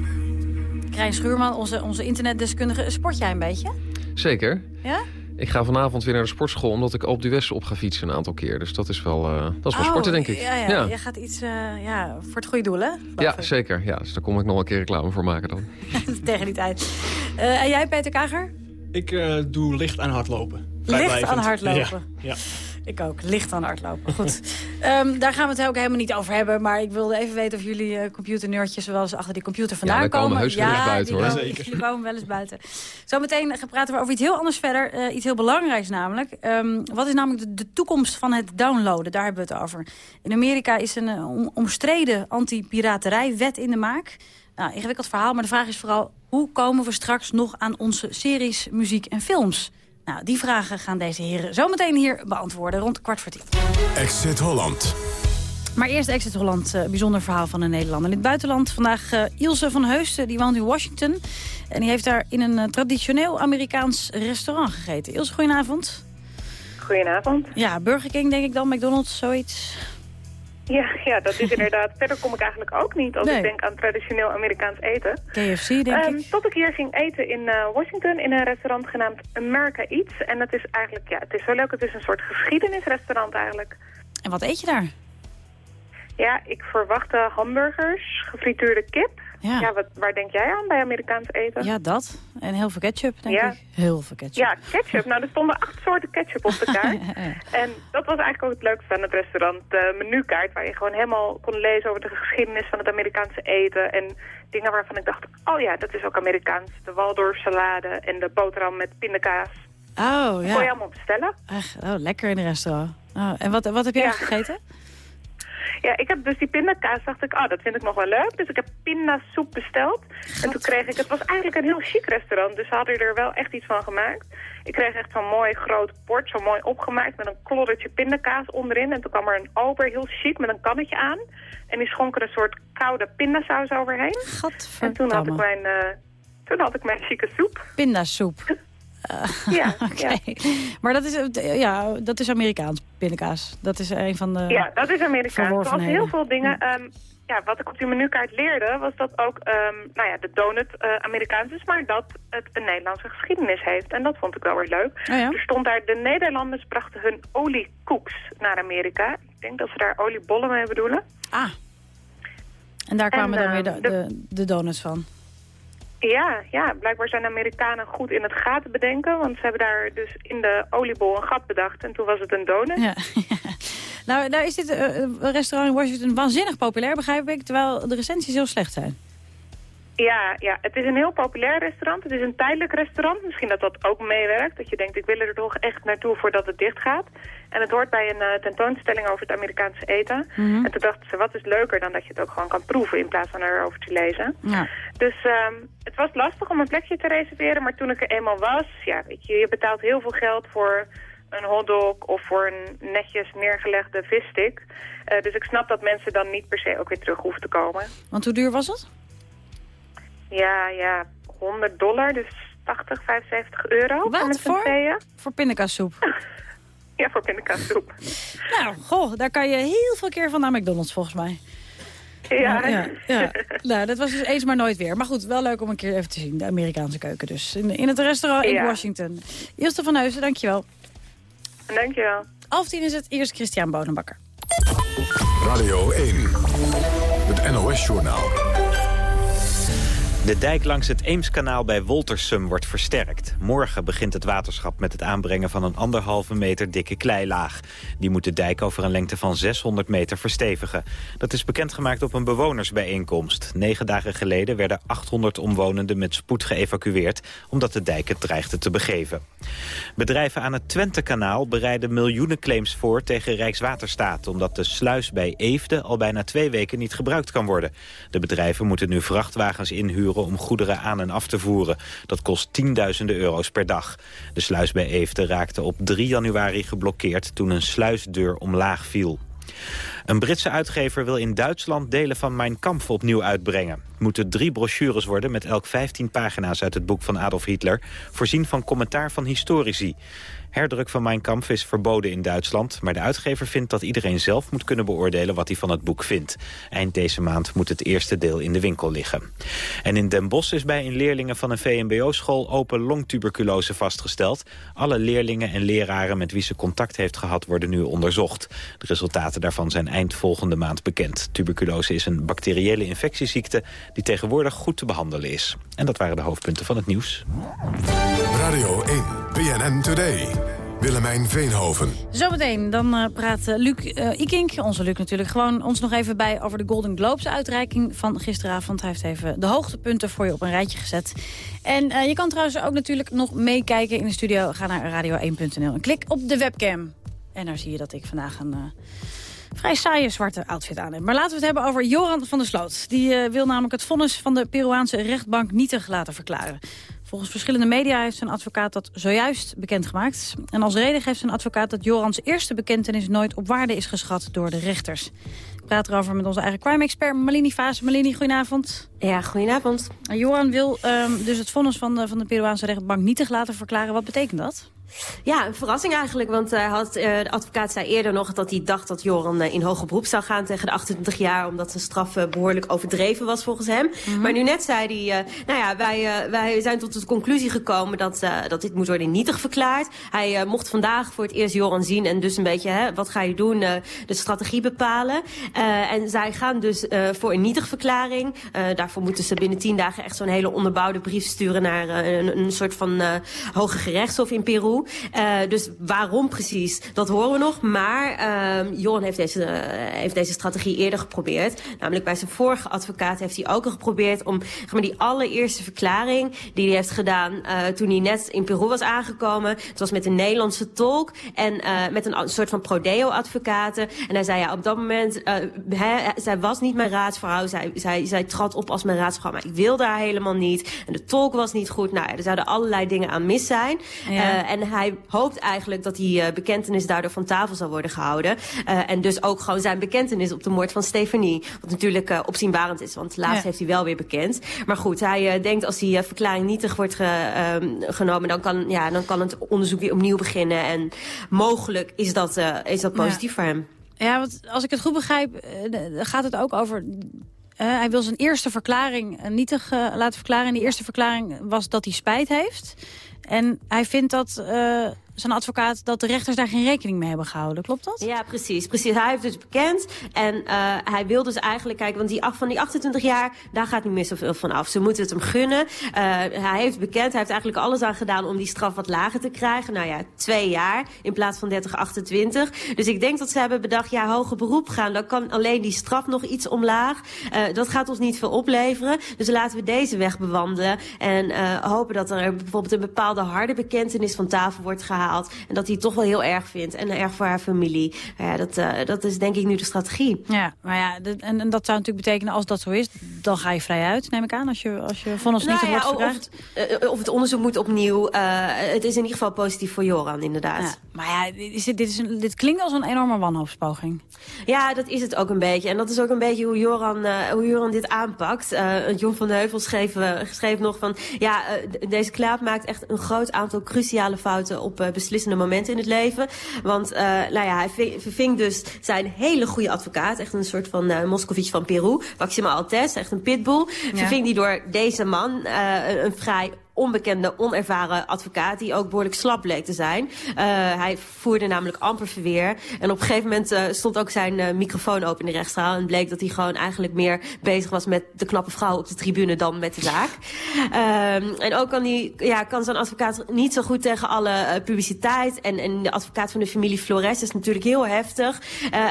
Krijn Schuurman, onze, onze internetdeskundige. Sport jij een beetje? Zeker. Ja? Ik ga vanavond weer naar de sportschool omdat ik op Duesse op ga fietsen een aantal keer. Dus dat is wel, eh, dat is wel Oh, sporten, denk ik. Ja, ja. ja. Jij gaat iets eh, ja, voor het goede doel, hè? Ja, zeker. Ja, dus daar kom ik nog een keer reclame voor maken dan. Tegen die tijd. Eh, en jij, Peter Kager? Ik eh, doe licht aan hardlopen. Licht aan hardlopen. Ja, ja. Ik ook. Licht aan hardlopen. Goed. Ehm, daar gaan we het ook helemaal niet over hebben. Maar ik wilde even weten of jullie uh, computernerdjes wel eens achter die computer vandaan daar komen komen. heus wel eens buiten, die hoor. komen- Zeker. Die komen wel eens buiten. Zometeen gaan praten we over iets heel anders verder. eh, iets heel belangrijks namelijk. Ehm, wat is namelijk de, de toekomst van het downloaden? Daar hebben we het over. In Amerika is een eh, om- omstreden anti-piraterijwet in de maak. Nou, ingewikkeld verhaal, maar de vraag is vooral... hoe komen we straks nog aan onze series, muziek en films? Nou, die vragen gaan deze heren zometeen hier beantwoorden rond kwart voor tien. Exit Holland. Maar eerst Exit Holland, eh, bijzonder verhaal van een Nederlander. In het buitenland vandaag eh, Ilse van Heusten, die woont in Washington. En die heeft daar in een eh, traditioneel Amerikaans restaurant gegeten. Ilse, goedenavond. Goedenavond. Ja, Burger King denk ik dan, McDonald's, zoiets. Ja, ja, dat is inderdaad. Verder kom ik eigenlijk ook niet als Nee. ik denk aan traditioneel Amerikaans eten. KFC, denk Ehm, ik. Tot ik hier ging eten in eh, Washington in een restaurant genaamd America Eats. En dat is eigenlijk, ja, het is zo leuk. Het is een soort geschiedenisrestaurant eigenlijk. En wat eet je daar? Ja, ik verwachtte hamburgers, gefrituurde kip. Ja. wat, waar denk jij aan bij Amerikaans eten? Ja, dat. En heel veel ketchup, denk Ja. ik. Heel veel ketchup. Ja, ketchup. Nou, er stonden acht soorten ketchup op de kaart. en dat was eigenlijk ook het leukste aan het restaurant. De menukaart, waar je gewoon helemaal kon lezen over de geschiedenis van het Amerikaanse eten. En dingen waarvan ik dacht, oh ja, dat is ook Amerikaans. De Waldorf-salade en de boterham met pindakaas. Oh, Dat kon je ja. allemaal bestellen. Echt, oh, lekker in een restaurant. Oh, en wat, wat heb jij Ja. gegeten? Ja, ik heb dus die pindakaas, dacht ik, oh, dat vind ik nog wel leuk. Dus ik heb pindasoep besteld. En toen kreeg ik, het was eigenlijk een heel chic restaurant, dus ze hadden er wel echt iets van gemaakt. Ik kreeg echt zo'n mooi groot bord, zo mooi opgemaakt met een kloddertje pindakaas onderin. En toen kwam er een ober, heel chic, met een kannetje aan. En die schonk er een soort koude pindasaus overheen. En toen had ik mijn, eh, toen had ik mijn chique soep. Pindasoep. Ja, Oké. Maar dat is, ja, dat is Amerikaans, pindakaas. Dat is een van de Ja, dat is Amerikaans. Zoals heel veel dingen. ehm, ja, wat ik op die menukaart leerde, was dat ook ehm, nou ja, de donut eh, Amerikaans is, maar dat het een Nederlandse geschiedenis heeft. En dat vond ik wel weer leuk. Oh ja? Er stond daar, de Nederlanders brachten hun oliekoeks naar Amerika. Ik denk dat ze daar oliebollen mee bedoelen. Ah. En daar kwamen En, dan weer de, de, de donuts van. Ja, ja, blijkbaar zijn Amerikanen goed in het gaten bedenken, want ze hebben daar dus in de oliebol een gat bedacht en toen was het een donut. Ja. nou, nou is dit eh, restaurant in Washington waanzinnig populair, begrijp ik. Terwijl de recensies heel slecht zijn. Ja, ja, het is een heel populair restaurant. Het is een tijdelijk restaurant. Misschien dat dat ook meewerkt. Dat je denkt, ik wil er toch echt naartoe voordat het dicht gaat. En het hoort bij een eh, tentoonstelling over het Amerikaanse eten. Mhm. En toen dachten ze, wat is leuker dan dat je het ook gewoon kan proeven in plaats van erover te lezen. Ja. Dus ehm, het was lastig om een plekje te reserveren. Maar toen ik er eenmaal was, ja, weet je, je betaalt heel veel geld voor een hotdog of voor een netjes neergelegde visstick. Eh, dus ik snap dat mensen dan niet per se ook weer terug hoeven te komen. Want hoe duur was het? Ja, ja, 100 dollar, dus 80, 75 euro. Wat, voor voor? pindakaassoep. Ja, voor pindakaassoep. nou, goh, daar kan je heel veel keer van naar McDonald's volgens mij. Ja. ja, ja. nou, dat was dus eens maar nooit weer. Maar goed, wel leuk om een keer even te zien. De Amerikaanse keuken dus. In, in het restaurant in Ja. Washington. Ilse van Heusen, dankjewel. Dankjewel. Half tien is het. Eerst Christian Bonenbakker. Radio 1. Het NOS-journaal. De dijk langs het Eemskanaal bij Woltersum wordt versterkt. Morgen begint het waterschap met het aanbrengen van een anderhalve meter dikke kleilaag. Die moet de dijk over een lengte van 600 meter verstevigen. Dat is bekendgemaakt op een bewonersbijeenkomst. Negen dagen geleden werden 800 omwonenden met spoed geëvacueerd... omdat de dijk het dreigde te begeven. Bedrijven aan het Twentekanaal bereiden miljoenen claims voor tegen Rijkswaterstaat... omdat de sluis bij Eefde al bijna twee weken niet gebruikt kan worden. De bedrijven moeten nu vrachtwagens inhuren om goederen aan en af te voeren. Dat kost tienduizenden euro's per dag. De sluis bij Eefde raakte op 3 januari geblokkeerd toen een sluisdeur omlaag viel. Een Britse uitgever wil in Duitsland delen van Mein Kampf opnieuw uitbrengen. Moeten drie brochures worden met elk 15 pagina's uit het boek van Adolf Hitler... voorzien van commentaar van historici. Herdruk van Mein Kampf is verboden in Duitsland... maar de uitgever vindt dat iedereen zelf moet kunnen beoordelen wat hij van het boek vindt. Eind deze maand moet het eerste deel in de winkel liggen. En in Den Bosch is bij een leerlingen van een VMBO-school open longtuberculose vastgesteld. Alle leerlingen en leraren met wie ze contact heeft gehad worden nu onderzocht. De resultaten daarvan zijn eind volgende maand bekend. Tuberculose is een bacteriële infectieziekte die tegenwoordig goed te behandelen is. En dat waren de hoofdpunten van het nieuws. Radio 1. BNN Today. Willemijn Veenhoven. Zometeen, dan eh, praat eh, Luc eh, Ikink, onze Luc natuurlijk, gewoon ons nog even bij over de Golden Globes uitreiking van gisteravond. Hij heeft even de hoogtepunten voor je op een rijtje gezet. En je kan trouwens ook natuurlijk nog meekijken in de studio. Ga naar radio1.nl en klik op de webcam. En daar zie je dat ik vandaag een... vrij saaie zwarte outfit aan heb. Maar laten we het hebben over Joran van der Sloot. Die wil namelijk het vonnis van de Peruaanse rechtbank nietig laten verklaren. Volgens verschillende media heeft zijn advocaat dat zojuist bekendgemaakt. En als reden geeft zijn advocaat dat Jorans eerste bekentenis nooit op waarde is geschat door de rechters. Ik praat erover met onze eigen crime-expert Malini Vaas. Malini, goedenavond. Ja, goedenavond. Joran wil ehm, dus het vonnis van de, van de Peruaanse rechtbank nietig laten verklaren. Wat betekent dat? Ja, een verrassing eigenlijk. Want hij had, uh, de advocaat zei eerder nog dat hij dacht dat Joran uh, in hoger beroep zou gaan tegen de 28 jaar. Omdat zijn straf behoorlijk overdreven was volgens hem. Mm -hmm. Maar nu net zei hij, nou ja, wij, wij zijn tot de conclusie gekomen dat, dat dit moet worden nietig verklaard. Hij mocht vandaag voor het eerst Joran zien en dus een beetje, hè, wat ga je doen, de strategie bepalen. en zij gaan dus voor een nietig verklaring. daarvoor moeten ze binnen 10 dagen echt zo'n hele onderbouwde brief sturen naar een, een soort van hoge gerechtshof in Peru. Uh, dus waarom precies, dat horen we nog. Maar uh, Joran heeft deze, uh, heeft deze strategie eerder geprobeerd. Namelijk bij zijn vorige advocaat heeft hij ook al geprobeerd... om zeg maar, die allereerste verklaring die hij heeft gedaan... Uh, toen hij net in Peru was aangekomen. Het was met een Nederlandse tolk en met een soort van prodeo-advocaten. En hij zei, ja, op dat moment... He, zij was niet mijn raadsvrouw. Zij, zij, zij trad op als mijn raadsvrouw, maar ik wilde haar helemaal niet. En de tolk was niet goed. Nou er zouden allerlei dingen aan mis zijn. Ja. en hij hoopt eigenlijk dat die uh, bekentenis daardoor van tafel zal worden gehouden. Uh, en dus ook gewoon zijn bekentenis op de moord van Stefanie. Wat natuurlijk uh, opzienbarend is, want laatst ja. heeft hij wel weer bekend. Maar goed, hij denkt als die verklaring nietig wordt ge, uh, genomen... Dan kan, ja, dan kan het onderzoek weer opnieuw beginnen. En mogelijk is dat, is dat positief ja. voor hem. Ja, want als ik het goed begrijp, gaat het ook over... Uh, hij wil zijn eerste verklaring nietig uh, laten verklaren. En die eerste verklaring was dat hij spijt heeft. En hij vindt dat uh, zijn advocaat dat de rechters daar geen rekening mee hebben gehouden. Klopt dat? Ja, precies. precies. Hij heeft dus bekend. En uh, hij wil dus eigenlijk kijken, want die, van die 28 jaar, daar gaat niet meer zoveel van af. Ze moeten het hem gunnen. Uh, hij heeft bekend, hij heeft eigenlijk alles aan gedaan om die straf wat lager te krijgen. Nou ja, twee jaar in plaats van 30, 28. Dus ik denk dat ze hebben bedacht, ja, hoger beroep gaan. Dan kan alleen die straf nog iets omlaag. Uh, dat gaat ons niet veel opleveren. Dus laten we deze weg bewandelen. En hopen dat er bijvoorbeeld een bepaalde harde bekentenis van tafel wordt gehaald. En dat hij het toch wel heel erg vindt. En erg voor haar familie. Ja, dat, uh, dat is denk ik nu de strategie. Ja, maar ja, en, en dat zou natuurlijk betekenen als dat zo is... dan ga je vrij uit, neem ik aan, als je, als je vonnis nou, niet ja, wordt of, het, uh, of het onderzoek moet opnieuw. Uh, het is in ieder geval positief voor Joran, inderdaad. Ja, maar ja, dit, dit, is een, dit klinkt als een enorme wanhoopspoging. Ja, dat is het ook een beetje. En dat is ook een beetje hoe Joran, hoe Joran dit aanpakt. John van de Heuvel schreef, schreef nog van... ja, deze klaap maakt echt een groot aantal cruciale fouten op beslissende momenten in het leven. Want uh, nou ja, hij verving dus zijn hele goede advocaat. Echt een soort van uh, Moscovici van Peru. Maxima Altes, echt een pitbull. Ja. Verving die door deze man, uh, een vrij onbekende, onervaren advocaat... die ook behoorlijk slap bleek te zijn. Uh, hij voerde namelijk amper verweer. En op een gegeven moment uh, stond ook zijn uh, microfoon open in de rechtszaal... en bleek dat hij gewoon eigenlijk meer bezig was met de knappe vrouw op de tribune... dan met de zaak. Um, en ook kan, die, ja, kan zo'n advocaat niet zo goed tegen alle publiciteit. En, en de advocaat van de familie Flores is natuurlijk heel heftig.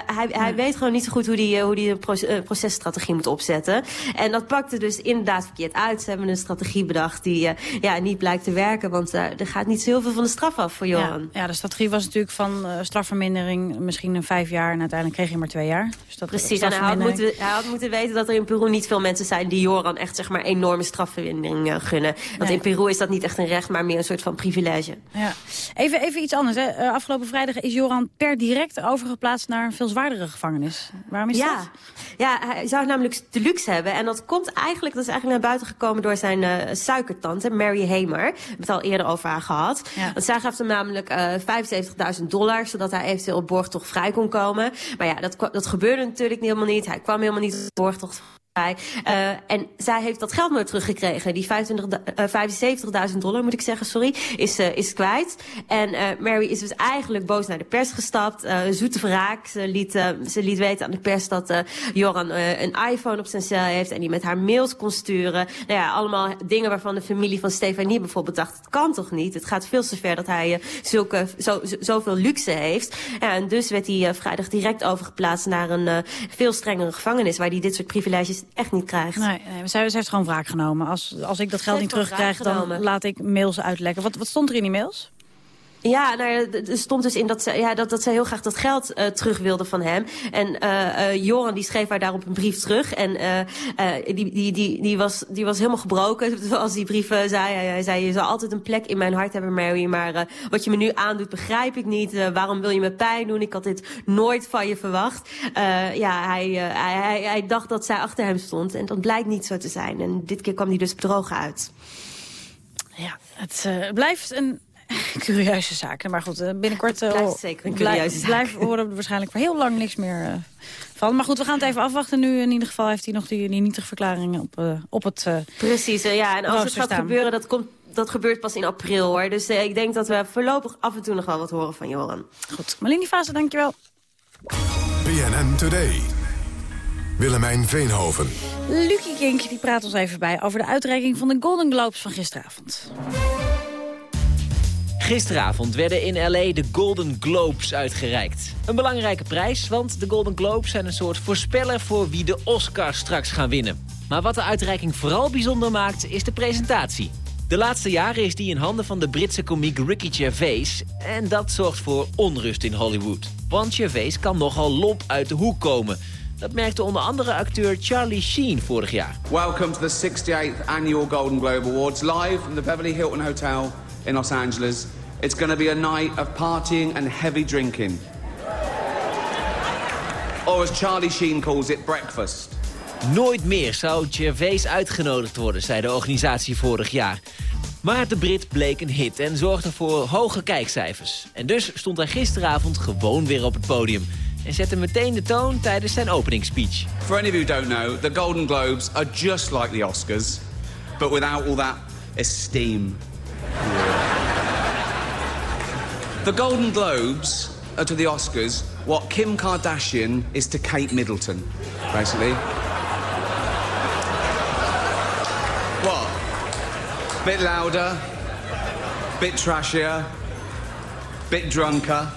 hij, hij weet gewoon niet zo goed hoe die, hoe die een proces, processtrategie moet opzetten. En dat pakte dus inderdaad verkeerd uit. Ze hebben een strategie bedacht die ja, niet blijkt te werken. Want uh, er gaat niet zo heel veel van de straf af voor Johan. Ja, ja de strategie was natuurlijk van uh, strafvermindering misschien een vijf jaar. En uiteindelijk kreeg hij maar twee jaar. Dus dat Precies, en hij had, moeten, hij had moeten weten dat er in Peru niet veel mensen zijn... die Joran echt zeg maar enorme strafvermindering gunnen. Want nee. in Peru is dat niet echt een recht, maar meer een soort van privilege. Ja. Even, even iets anders. Hè. afgelopen vrijdag is Joran per direct overgeplaatst naar een veel zwaardere gevangenis. Waarom is ja. dat? Ja, hij zou namelijk de luxe hebben. En dat komt eigenlijk, dat is eigenlijk naar buiten gekomen door zijn uh, suikertante, Mary Hamer. We hebben het al eerder over haar gehad. Ja. Want zij gaf hem namelijk uh, 75.000 dollar, zodat hij eventueel op borgtocht vrij kon komen. Maar ja, dat, dat gebeurde natuurlijk helemaal niet. Hij kwam helemaal niet op borgtocht Uh, en zij heeft dat geld nooit teruggekregen. Die uh, 75.000 dollar, moet ik zeggen, sorry, is, uh, is kwijt. En Mary is dus eigenlijk boos naar de pers gestapt. zoete wraak. Ze liet, ze liet weten aan de pers dat Joran een iPhone op zijn cel heeft... en die met haar mails kon sturen. Nou ja, allemaal dingen waarvan de familie van Stefanie bijvoorbeeld dacht... het kan toch niet? Het gaat veel te ver dat hij zulke, zo, zoveel luxe heeft. En dus werd hij vrijdag direct overgeplaatst naar een veel strengere gevangenis... waar hij dit soort privileges echt niet krijgt. Nee, nee ze, heeft gewoon wraak genomen. Als, als ik dat geld niet terugkrijg, dan laat ik mails uitlekken. Wat, wat stond er in die mails? Ja, nou er stond dus in dat ze, ja, dat, dat ze heel graag dat geld uh, terug wilde van hem. En uh, uh, Joran die schreef haar daarop een brief terug. En die, die, die, die, was, die was helemaal gebroken. Zoals die brief zei. Hij zei, je zal altijd een plek in mijn hart hebben, Mary. Maar wat je me nu aandoet, begrijp ik niet. waarom wil je me pijn doen? Ik had dit nooit van je verwacht. ja, hij, hij, hij, hij dacht dat zij achter hem stond. En dat blijkt niet zo te zijn. En dit keer kwam hij dus bedrogen uit. Ja, het blijft een curieuze zaken. Maar goed, eh, binnenkort uh, blijft zeker een blij- curieuze zaak. blijven horen we er waarschijnlijk voor heel lang niks meer eh, van. Maar goed, we gaan het even afwachten. Nu in ieder geval heeft hij nog die, die nietige verklaringen op, eh, op het eh, Precies, eh, ja. En als het gaat staan. gebeuren, dat, komt, dat gebeurt pas in april, hoor. Dus eh, ik denk dat we voorlopig af en toe nog wel wat horen van Joran. Goed, Malini Fase, dankjewel. BNN Today. Willemijn Veenhoven. Lucie Kink die praat ons even bij over de uitreiking van de Golden Globes van gisteravond. Gisteravond werden in L.A. de Golden Globes uitgereikt. Een belangrijke prijs, want de Golden Globes zijn een soort voorspeller... voor wie de Oscars straks gaan winnen. Maar wat de uitreiking vooral bijzonder maakt, is de presentatie. De laatste jaren is die in handen van de Britse komiek Ricky Gervais... en dat zorgt voor onrust in Hollywood. Want Gervais kan nogal lomp uit de hoek komen... Dat merkte onder andere acteur Charlie Sheen vorig jaar. Welcome to the 68th annual Golden Globe Awards, live from the Beverly Hilton Hotel in Los Angeles. It's going to be a night of partying and heavy drinking. Or as Charlie Sheen calls it, breakfast. Nooit meer zou Gervais uitgenodigd worden, zei de organisatie vorig jaar. Maar de Brit bleek een hit en zorgde voor hoge kijkcijfers. En dus stond hij gisteravond gewoon weer op het podium. En zette meteen de toon tijdens zijn openingsspeech. For any of you who don't know, the Golden Globes are just like the Oscars, but without all that esteem. The Golden Globes are to the Oscars what Kim Kardashian is to Kate Middleton, basically. what? Bit louder, bit trashier, bit drunker,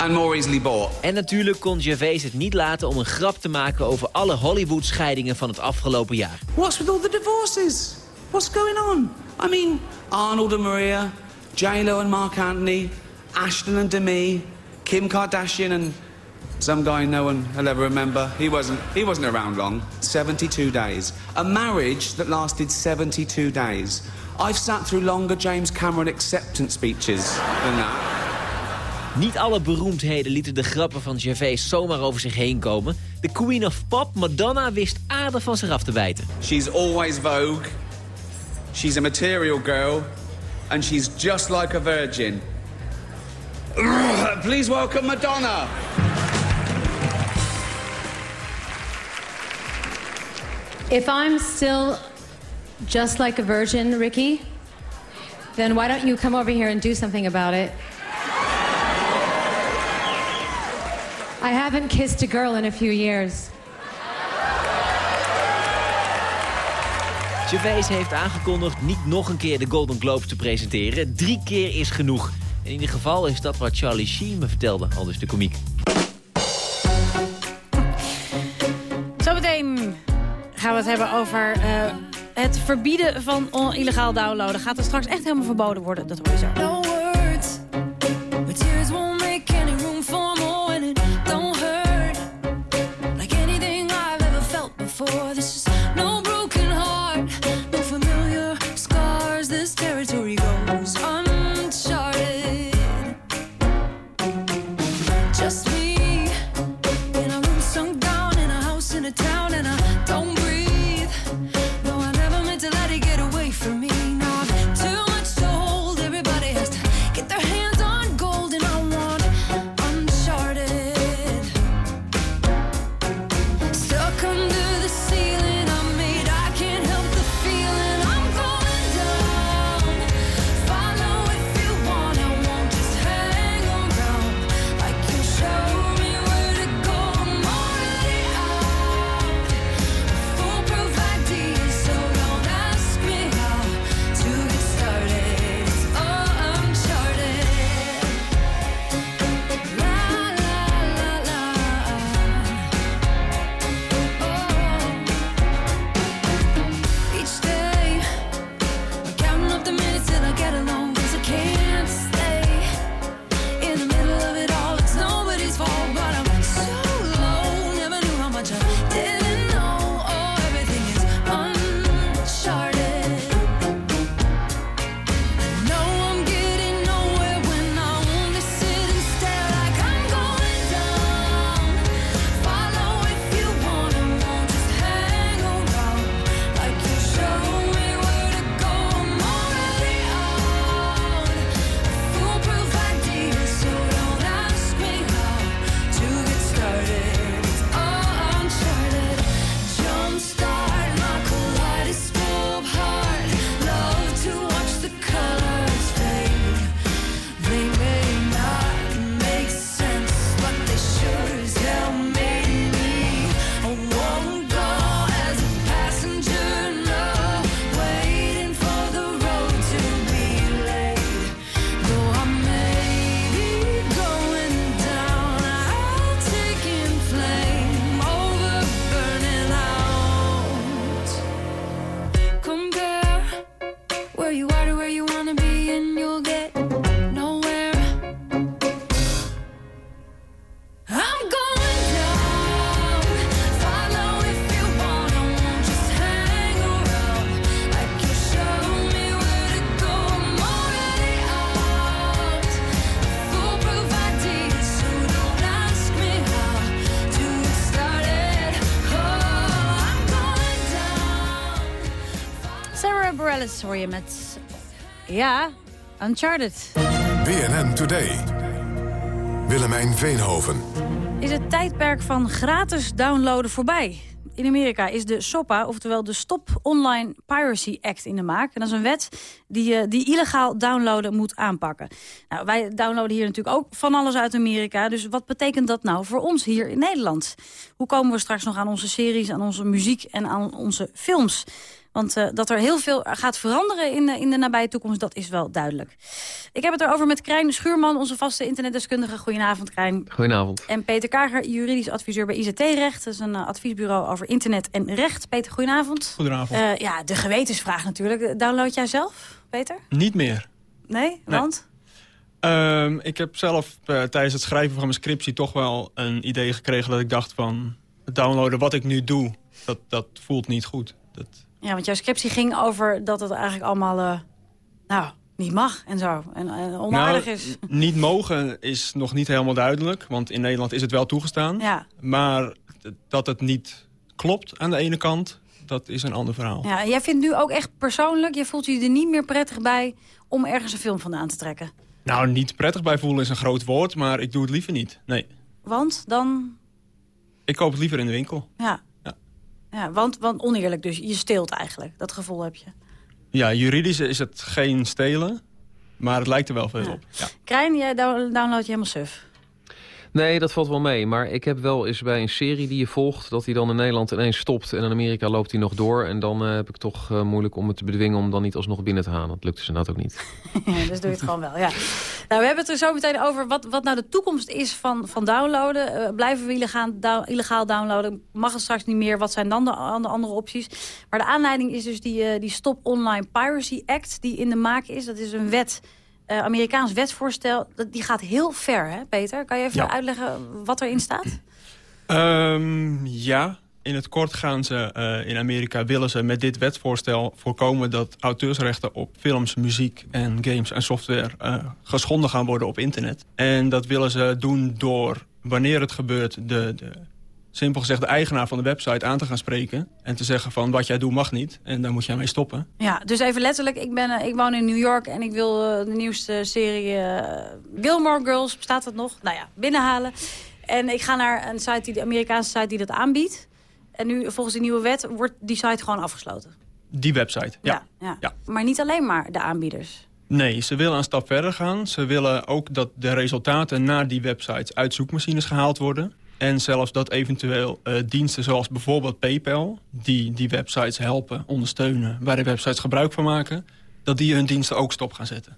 and more easily bought. En natuurlijk kon Gervais het niet laten om een grap te maken over alle Hollywood-scheidingen van het afgelopen jaar. What's with all the divorces? What's going on? I mean, Arnold and Maria, J-Lo and Mark Anthony, Ashton and Demi, Kim Kardashian and some guy no one will ever remember. He wasn't, he wasn't around long. 72 days. A marriage that lasted 72 days. I've sat through longer James Cameron acceptance speeches than that. Niet alle beroemdheden lieten de grappen van Gervais zomaar over zich heen komen. De Queen of Pop, Madonna, wist aardig van zich af te bijten. She's always Vogue. She's a material girl. And she's just like a virgin. Please welcome Madonna. If I'm still just like a virgin, Ricky, then why don't you come over here and do something about it? I haven't kissed a girl in a few years. Gervais heeft aangekondigd niet nog een keer de Golden Globes te presenteren. Drie keer is genoeg. In ieder geval is dat wat Charlie Sheen me vertelde, al dus de komiek. Zometeen gaan we het hebben over eh, het verbieden van illegaal downloaden. Gaat het straks echt helemaal verboden worden? Dat hoor je zo. Bareilles hoor je met... Ja, Uncharted. BNN Today. Willemijn Veenhoven. Is het tijdperk van gratis downloaden voorbij? In Amerika is de SOPA, oftewel de Stop Online Piracy Act in de maak. En dat is een wet die, die illegaal downloaden moet aanpakken. Nou, wij downloaden hier natuurlijk ook van alles uit Amerika. Dus wat betekent dat nou voor ons hier in Nederland? Hoe komen we straks nog aan onze series, aan onze muziek en aan onze films? Want uh, dat er heel veel gaat veranderen in de, in de nabije toekomst, dat is wel duidelijk. Ik heb het erover met Krijn Schuurman, onze vaste internetdeskundige. Goedenavond, Krijn. Goedenavond. En Peter Kager, juridisch adviseur bij IZT-recht. Dat is een uh, adviesbureau over internet en recht. Peter, goedenavond. Goedenavond. Uh, ja, de gewetensvraag natuurlijk. Download jij zelf, Peter? Niet meer. Nee? Want? Nee. Um, ik heb zelf tijdens het schrijven van mijn scriptie toch wel een idee gekregen dat ik dacht van... het downloaden wat ik nu doe, dat, dat voelt niet goed. Dat... Ja, want jouw scriptie ging over dat het eigenlijk allemaal... Uh, nou, niet mag en zo. En, en onaardig nou, is. Niet mogen is nog niet helemaal duidelijk. Want in Nederland is het wel toegestaan. Ja. Maar dat het niet klopt aan de ene kant, dat is een ander verhaal. Ja, en jij vindt nu ook echt persoonlijk... je voelt je er niet meer prettig bij om ergens een film vandaan te trekken. Nou, niet prettig bij voelen is een groot woord. Maar ik doe het liever niet. Nee. Want dan... Ik koop het liever in de winkel. Ja. Ja, want, want oneerlijk dus. Je steelt eigenlijk. Dat gevoel heb je. Ja, juridisch is het geen stelen. Maar het lijkt er wel veel ja. op. Ja. Krijn, jij download je helemaal suf. Nee, dat valt wel mee. Maar ik heb wel eens bij een serie die je volgt... dat hij dan in Nederland ineens stopt en in Amerika loopt hij nog door. En dan uh, heb ik toch uh, moeilijk om het te bedwingen om dan niet alsnog binnen te halen. Dat lukt dus inderdaad ook niet. dus doe je het gewoon wel, ja. Nou, we hebben het er zo meteen over wat, wat nou de toekomst is van, van downloaden. Uh, blijven we illegaal, down, illegaal downloaden? Mag het straks niet meer? Wat zijn dan de, de andere opties? Maar de aanleiding is dus die, die Stop Online Piracy Act die in de maak is. Dat is een wet... Uh, Amerikaans wetsvoorstel, die gaat heel ver, hè, Peter? Kan je even ja. uitleggen wat erin staat? Um, ja, in het kort gaan ze uh, in Amerika willen ze met dit wetsvoorstel voorkomen dat auteursrechten op films, muziek en games en software uh, geschonden gaan worden op internet. En dat willen ze doen door, wanneer het gebeurt, de, de simpel gezegd de eigenaar van de website aan te gaan spreken. En te zeggen van wat jij doet mag niet. En daar moet jij mee stoppen. Ja, dus even letterlijk. Ik, ben, uh, ik woon in New York en ik wil uh, de nieuwste serie uh, Gilmore Girls, bestaat dat nog? Nou ja, binnenhalen. En ik ga naar een site, die, de Amerikaanse site die dat aanbiedt. En nu volgens de nieuwe wet wordt die site gewoon afgesloten. Die website, ja. ja, ja. ja. Maar niet alleen maar de aanbieders. Nee, ze willen een stap verder gaan. Ze willen ook dat de resultaten naar die websites uit zoekmachines gehaald worden. En zelfs dat eventueel uh, diensten zoals bijvoorbeeld PayPal... die die websites helpen, ondersteunen, waar de websites gebruik van maken... dat die hun diensten ook stop gaan zetten.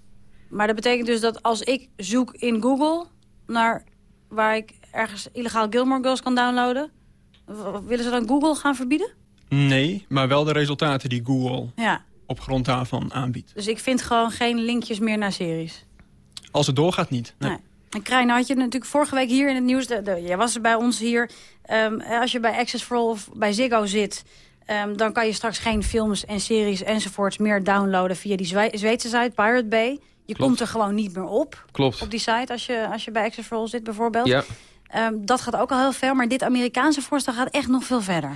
Maar dat betekent dus dat als ik zoek in Google... naar waar ik ergens illegaal Gilmore Girls kan downloaden... willen ze dan Google gaan verbieden? Nee, maar wel de resultaten die Google ja. op grond daarvan aanbiedt. Dus ik vind gewoon geen linkjes meer naar series? Als het doorgaat niet, nee. nee. En Krijn, nou had je natuurlijk vorige week hier in het nieuws... De, de, jij was bij ons hier. Um, als je bij Access for All of bij Ziggo zit... Um, dan kan je straks geen films en series enzovoorts meer downloaden... via die Zwe Zweedse site, Pirate Bay. Je Klopt. komt er gewoon niet meer op. Klopt. Op die site, als je, als je bij Access for All zit bijvoorbeeld. Ja. Um, dat gaat ook al heel ver, maar dit Amerikaanse voorstel gaat echt nog veel verder.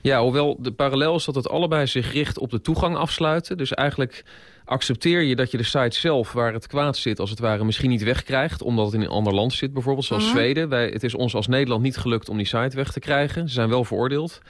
Ja, hoewel de parallel is dat het allebei zich richt op de toegang afsluiten. Dus eigenlijk accepteer je dat je de site zelf, waar het kwaad zit, als het ware, misschien niet wegkrijgt. Omdat het in een ander land zit, bijvoorbeeld zoals Mhm. uh -huh. Zweden. Wij, het is ons als Nederland niet gelukt om die site weg te krijgen. Ze zijn wel veroordeeld.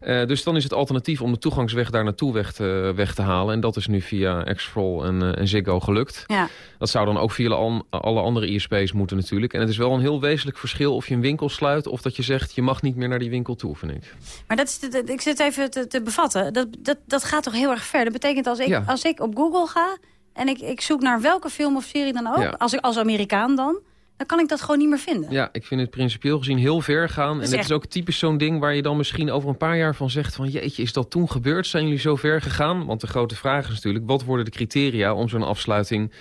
Uh, dus dan is het alternatief om de toegangsweg daar naartoe weg te, weg te halen. En dat is nu via Xfrol en, uh, en Ziggo gelukt. Ja. Dat zou dan ook via alle, alle andere ISP's moeten natuurlijk. En het is wel een heel wezenlijk verschil of je een winkel sluit... of dat je zegt, je mag niet meer naar die winkel toe, vind ik. Maar dat is, dat, ik zit even te, te bevatten. Dat, dat, dat gaat toch heel erg ver? Dat betekent als ik, Ja. als ik op Google ga... en ik, ik zoek naar welke film of serie dan ook... Ja. Als, ik, als Amerikaan dan... dan kan ik dat gewoon niet meer vinden. Ja, ik vind het principieel gezien heel ver gaan. En het echt- is ook typisch zo'n ding waar je dan misschien over een paar jaar van zegt... van jeetje, is dat toen gebeurd? Zijn jullie zo ver gegaan? Want de grote vraag is natuurlijk... wat worden de criteria om zo'n afsluiting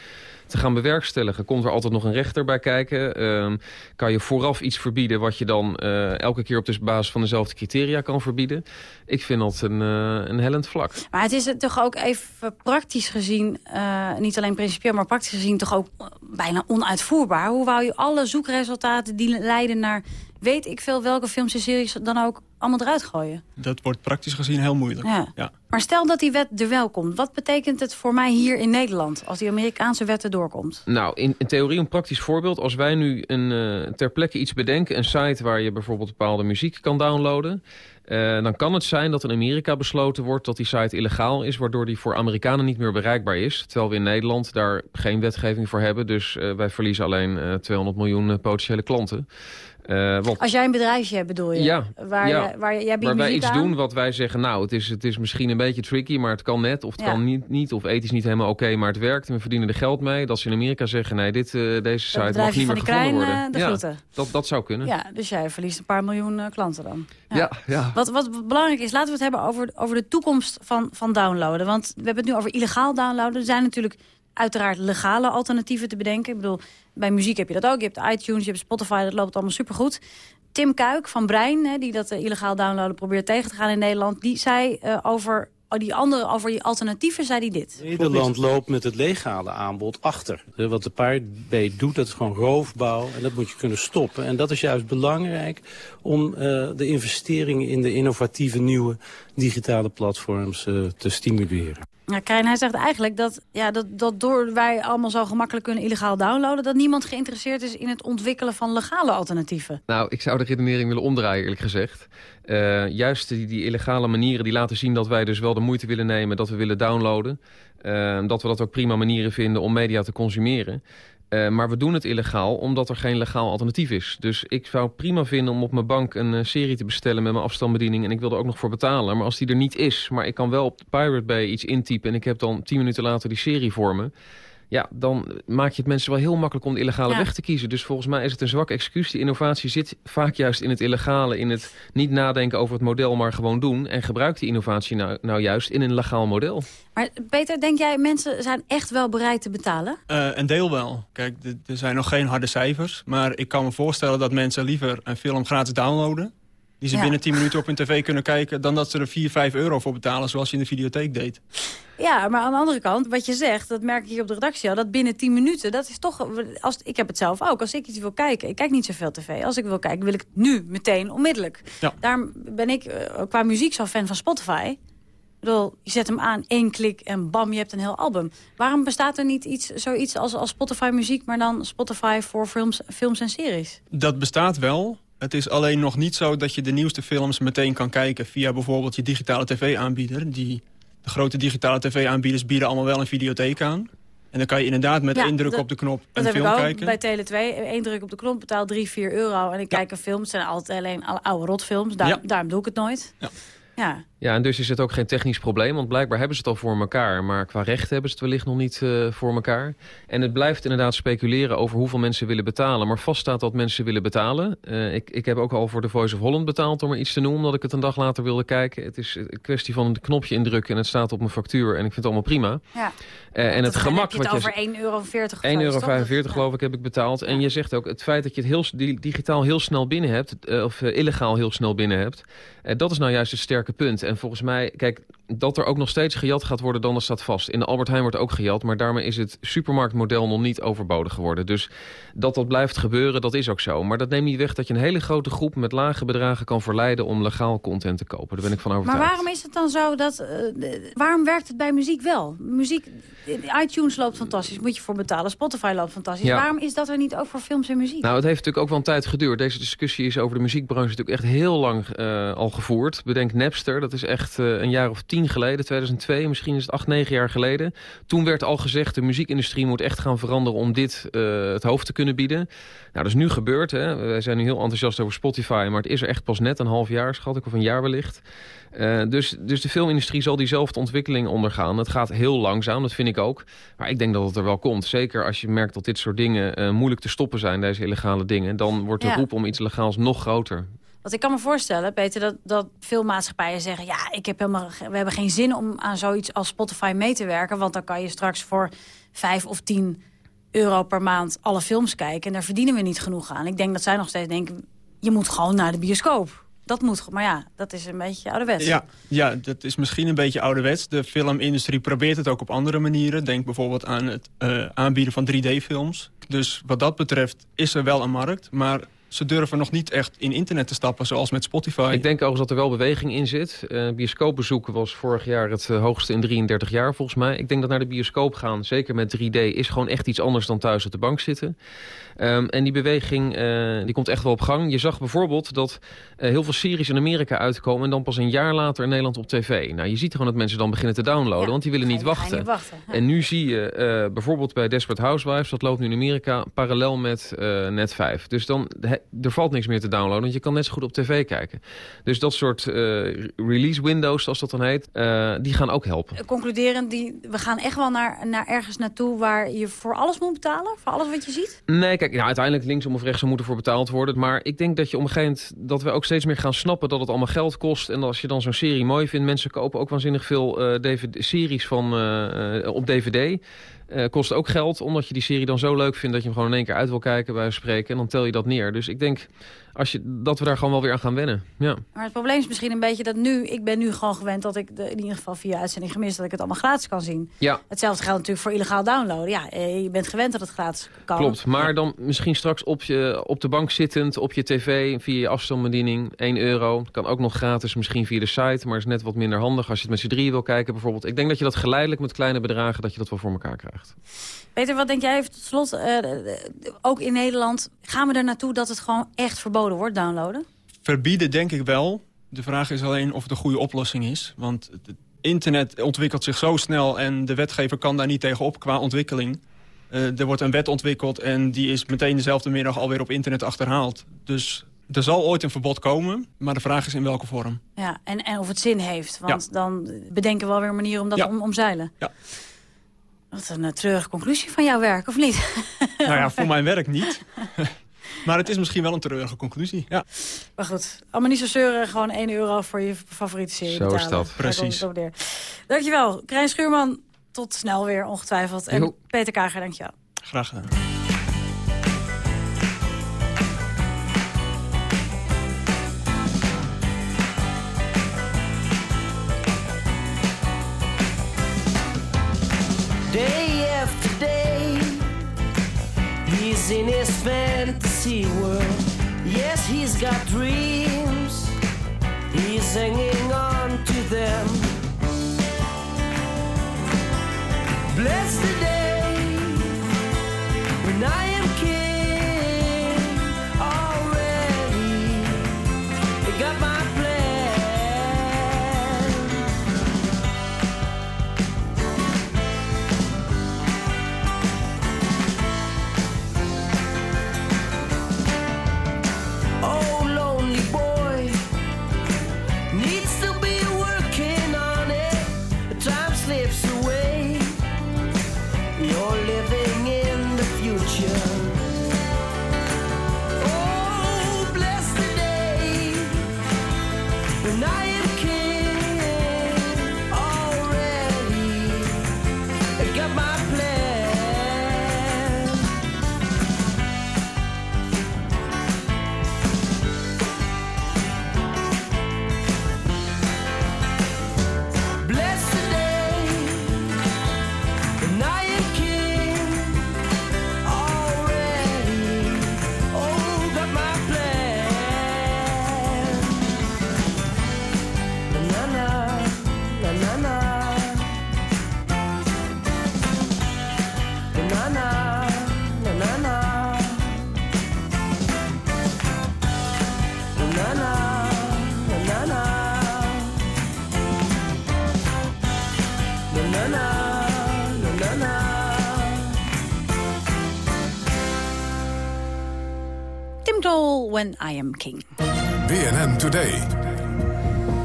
te gaan bewerkstelligen? Komt er altijd nog een rechter bij kijken? Ehm, kan je vooraf iets verbieden wat je dan eh, elke keer op de basis van dezelfde criteria kan verbieden? Ik vind dat een, eh, een hellend vlak. Maar het is toch ook even praktisch gezien... eh, niet alleen principieel, maar praktisch gezien... toch ook bijna onuitvoerbaar. Hoe wou je alle zoekresultaten die leiden naar... weet ik veel welke films en series dan ook allemaal eruit gooien. Dat wordt praktisch gezien heel moeilijk. Ja. Ja. Maar stel dat die wet er wel komt. Wat betekent het voor mij hier in Nederland... als die Amerikaanse wet er doorkomt? Nou, in, in theorie een praktisch voorbeeld. Als wij nu een, eh, ter plekke iets bedenken... een site waar je bijvoorbeeld bepaalde muziek kan downloaden... eh, dan kan het zijn dat in Amerika besloten wordt dat die site illegaal is... waardoor die voor Amerikanen niet meer bereikbaar is. Terwijl we in Nederland daar geen wetgeving voor hebben. Dus eh, wij verliezen alleen eh, 200 miljoen potentiële klanten. Eh, want Als jij een bedrijfje hebt, bedoel je? Ja, Waar, ja. Waar jij waar wij iets aan? doen wat wij zeggen... nou, het is, het is misschien een beetje tricky, maar het kan net. Of het Ja. kan niet, niet, of ethisch niet helemaal oké, maar het werkt. En we verdienen er geld mee. Dat ze in Amerika zeggen... nee, dit, eh, deze site mag niet meer gevonden worden. de ja, groeten. dat, dat zou kunnen. Ja, dus jij verliest een paar miljoen eh, klanten dan. ja. ja. Wat, wat belangrijk is, laten we het hebben over, over de toekomst van, van downloaden. Want we hebben het nu over illegaal downloaden. Er zijn natuurlijk uiteraard legale alternatieven te bedenken. Ik bedoel, bij muziek heb je dat ook. Je hebt iTunes, je hebt Spotify, dat loopt allemaal supergoed. Tim Kuik van Brein, die dat eh, illegaal downloaden probeert tegen te gaan in Nederland... die zei eh, over oh, die andere, over die alternatieven, zei hij dit. Nederland loopt met het legale aanbod achter. Eh, Wat de paardbeet doet, dat is gewoon roofbouw. En dat moet je kunnen stoppen. En dat is juist belangrijk om de investeringen in de innovatieve nieuwe digitale platforms te stimuleren. Ja, Krijn, hij zegt eigenlijk dat, ja, dat, dat door wij allemaal zo gemakkelijk kunnen illegaal downloaden... dat niemand geïnteresseerd is in het ontwikkelen van legale alternatieven. Nou, ik zou de redenering willen omdraaien, eerlijk gezegd. Eh, juist die, die illegale manieren die laten zien dat wij dus wel de moeite willen nemen... dat we willen downloaden. Eh, dat we dat ook prima manieren vinden om media te consumeren. Eh, maar we doen het illegaal omdat er geen legaal alternatief is. Dus ik zou prima vinden om op mijn bank een eh, serie te bestellen met mijn afstandsbediening... en ik wil er ook nog voor betalen. Maar als die er niet is, maar ik kan wel op de Pirate Bay iets intypen... en ik heb dan tien minuten later die serie voor me... Ja, dan maak je het mensen wel heel makkelijk om de illegale Ja. weg te kiezen. Dus volgens mij is het een zwak excuus. Die innovatie zit vaak juist in het illegale, in het niet nadenken over het model, maar gewoon doen. En gebruik die innovatie nou, nou juist in een legaal model. Maar Peter, denk jij mensen zijn echt wel bereid te betalen? Eh, een deel wel. Kijk, er zijn nog geen harde cijfers. Maar ik kan me voorstellen dat mensen liever een film gratis downloaden... die ze Ja. binnen 10 minuten op hun tv kunnen kijken... dan dat ze er 4, 5 euro voor betalen zoals je in de videotheek deed. Ja, maar aan de andere kant, wat je zegt, dat merk ik hier op de redactie al... dat binnen 10 minuten, dat is toch... Als, ik heb het zelf ook. Als ik iets wil kijken, ik kijk niet zoveel tv. Als ik wil kijken, wil ik het nu, meteen, onmiddellijk. Ja. Daarom ben ik eh, qua muziek zo fan van Spotify. Ik bedoel, je zet hem aan, één klik en bam, je hebt een heel album. Waarom bestaat er niet iets, zoiets als, als Spotify muziek... maar dan Spotify voor films, films en series? Dat bestaat wel. Het is alleen nog niet zo dat je de nieuwste films meteen kan kijken... via bijvoorbeeld je digitale tv-aanbieder. Die, de grote digitale tv-aanbieders bieden allemaal wel een videotheek aan. En dan kan je inderdaad met Ja, één druk dat- op de knop een heb ik film ook kijken. bij Tele2. Eén druk op de knop, betaal 3, 4 euro. En ik kijk een film. Het zijn altijd alleen alle oude rotfilms. Daar, Ja. Daarom doe ik het nooit. Ja. Ja. En dus is het ook geen technisch probleem, want blijkbaar hebben ze het al voor elkaar. Maar qua recht hebben ze het wellicht nog niet eh, voor elkaar. En het blijft inderdaad speculeren over hoeveel mensen willen betalen. Maar vast staat dat mensen willen betalen. Eh, ik, ik heb ook al voor de Voice of Holland betaald om er iets te noemen, omdat ik het een dag later wilde kijken. Het is een kwestie van een knopje indrukken en het staat op mijn factuur. En ik vind het allemaal prima. ja. Eh, en het gemak heb je het wat over 1,40 euro. of 1,45 euro geloof ik heb ik betaald. En je zegt ook het feit dat je het heel, digitaal heel snel binnen hebt... of illegaal heel snel binnen hebt... dat is nou juist het sterke punt. En volgens mij, kijk, dat er ook nog steeds gejat gaat worden... dan dat staat vast. In de Albert Heijn wordt ook gejat... maar daarmee is het supermarktmodel nog niet overbodig geworden. Dus dat dat blijft gebeuren, dat is ook zo. Maar dat neemt niet weg dat je een hele grote groep... met lage bedragen kan verleiden om legaal content te kopen. Daar ben ik van Maar overtuigd. waarom is het dan zo dat... eh, waarom werkt het bij muziek wel? Muziek, iTunes loopt fantastisch, moet je voor betalen. Spotify loopt fantastisch. Ja. Waarom is dat er niet ook voor films en muziek? Nou, het heeft natuurlijk ook wel een tijd geduurd. Deze discussie is over de muziekbranche natuurlijk echt heel lang eh, al gevoerd. Bedenk Napster, dat is echt eh, een jaar of tien geleden, 2002, misschien is het acht, negen jaar geleden. Toen werd al gezegd, de muziekindustrie moet echt gaan veranderen om dit eh, het hoofd te kunnen bieden. Nou, dat is nu gebeurd. Hè. Wij zijn nu heel enthousiast over Spotify, maar het is er echt pas net een half jaar, schat ik, of een jaar wellicht. Eh, dus, dus de filmindustrie zal diezelfde ontwikkeling ondergaan. Het gaat heel langzaam, dat vind ik ook. Maar ik denk dat het er wel komt. Zeker als je merkt dat dit soort dingen moeilijk te stoppen zijn, deze illegale dingen. Dan wordt de Ja. roep om iets legaals nog groter. Want ik kan me voorstellen, Peter, dat, dat veel maatschappijen zeggen... ja, ik heb helemaal, we hebben geen zin om aan zoiets als Spotify mee te werken... want dan kan je straks voor 5 of 10 euro per maand alle films kijken... en daar verdienen we niet genoeg aan. Ik denk dat zij nog steeds denken, je moet gewoon naar de bioscoop. Dat moet, maar ja, dat is een beetje ouderwets. Ja, ja, dat is misschien een beetje ouderwets. De filmindustrie probeert het ook op andere manieren. Denk bijvoorbeeld aan het eh, aanbieden van 3D-films. Dus wat dat betreft is er wel een markt. Maar ze durven nog niet echt in internet te stappen, zoals met Spotify. Ik denk overigens dat er wel beweging in zit. Uh, bioscoopbezoek was vorig jaar het uh, hoogste in 33 jaar volgens mij. Ik denk dat naar de bioscoop gaan, zeker met 3D, is gewoon echt iets anders dan thuis op de bank zitten. Um, en die beweging uh, die komt echt wel op gang. Je zag bijvoorbeeld dat heel veel series in Amerika uitkomen... en dan pas een jaar later in Nederland op tv. Nou, je ziet gewoon dat mensen dan beginnen te downloaden, ja, want die willen niet wachten. Niet wachten. En nu zie je bijvoorbeeld bij Desperate Housewives... dat loopt nu in Amerika parallel met Net 5. Dus dan er valt niks meer te downloaden, want je kan net zo goed op tv kijken. Dus dat soort uh, release windows, zoals dat dan heet, uh, die gaan ook helpen. Concluderen, die, we gaan echt wel naar, naar ergens naartoe waar je voor alles moet betalen? Voor alles wat je ziet? Nee, kijk, nou, uiteindelijk linksom of rechtsom moet er voor betaald worden. Maar ik denk dat je op een gegeven moment, dat we ook steeds meer gaan snappen dat het allemaal geld kost. En als je dan zo'n serie mooi vindt, mensen kopen ook waanzinnig veel uh, DVD, series van, op DVD. Uh, kost ook geld, omdat je die serie dan zo leuk vindt... dat je hem gewoon in één keer uit wil kijken, bij spreken. En dan tel je dat neer. Dus ik denk als je, dat we daar gewoon wel weer aan gaan wennen. Ja. Maar het probleem is misschien een beetje dat nu... ik ben nu gewoon gewend dat ik de, in ieder geval via uitzending gemist... dat ik het allemaal gratis kan zien. Ja. Hetzelfde geldt natuurlijk voor illegaal downloaden. Ja, eh, je bent gewend dat het gratis kan. Klopt, maar dan misschien straks op, je, op de bank zittend... op je tv, via je afstandsbediening, 1 euro. Kan ook nog gratis, misschien via de site... maar is net wat minder handig als je het met z'n drieën wil kijken bijvoorbeeld. Ik denk dat je dat geleidelijk met kleine bedragen... dat je dat wel voor elkaar krijgt. Peter, wat denk jij even tot slot? Uh, ook in Nederland, gaan we er naartoe dat het gewoon echt verboden wordt, downloaden? Verbieden denk ik wel. De vraag is alleen of het een goede oplossing is. Want het internet ontwikkelt zich zo snel... en de wetgever kan daar niet tegen op qua ontwikkeling. Uh, er wordt een wet ontwikkeld en die is meteen dezelfde middag alweer op internet achterhaald. Dus er zal ooit een verbod komen, maar de vraag is in welke vorm. Ja, en, en of het zin heeft. Want ja. dan bedenken we wel weer een manier om dat ja. om, omzeilen. Ja. Wat een uh, treurige conclusie van jouw werk, of niet? Nou ja, voor mijn werk niet. maar het is misschien wel een treurige conclusie, ja. Maar goed, allemaal niet zo zeuren. Gewoon 1 euro voor je favoriete serie Zo betalen. is dat. Precies. Dankjewel, Krijn Schuurman. Tot snel weer, ongetwijfeld. En Jo. Peter Kager, dankjewel. Graag gedaan. In his fantasy world. Yes, he's got dreams, he's hanging on to them. When I Am King. BNN Today.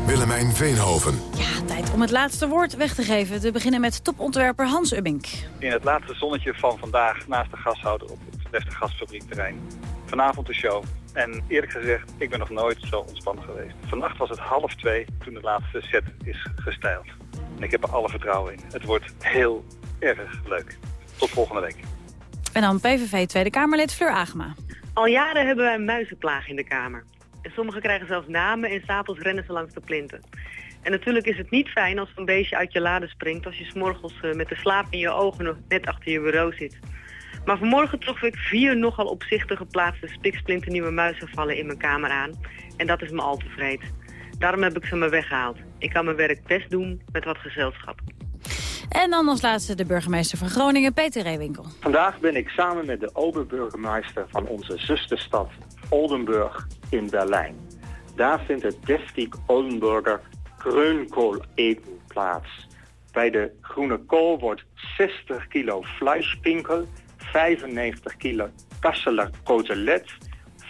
Willemijn Veenhoven. Ja, tijd om het laatste woord weg te geven. Te beginnen met topontwerper Hans Ubbink. in het laatste zonnetje van vandaag naast de gashouder op het Deftig Gasfabriekterrein. Vanavond de show. En eerlijk gezegd, ik ben nog nooit zo ontspannen geweest. Vannacht was het half twee toen de laatste set is gestyled. En ik heb er alle vertrouwen in. Het wordt heel erg leuk. Tot volgende week. En dan PVV Tweede Kamerlid Fleur Agema. Al jaren hebben wij muizenplaag in de Kamer. En sommigen krijgen zelfs namen en s'avonds rennen ze langs de plinten. En natuurlijk is het niet fijn als een beestje uit je lade springt... als je s'morgens eh, met de slaap in je ogen nog net achter je bureau zit. Maar vanmorgen trof ik vier nogal opzichtig geplaatste spiksplinternieuwe muizenvallen in mijn kamer aan. En dat is me al tevreden. Daarom heb ik ze maar weggehaald. Ik kan mijn werk best doen met wat gezelschap. En dan als laatste de burgemeester van Groningen, Peter Reewinkel. Vandaag ben ik samen met de oberburgemeester van onze zusterstad Oldenburg in Berlijn. Daar vindt het Deftig Oldenburger Kreunkool-eten plaats. Bij de groene kool wordt 60 kilo fleischpinkel, 95 kilo kasseler kotelet,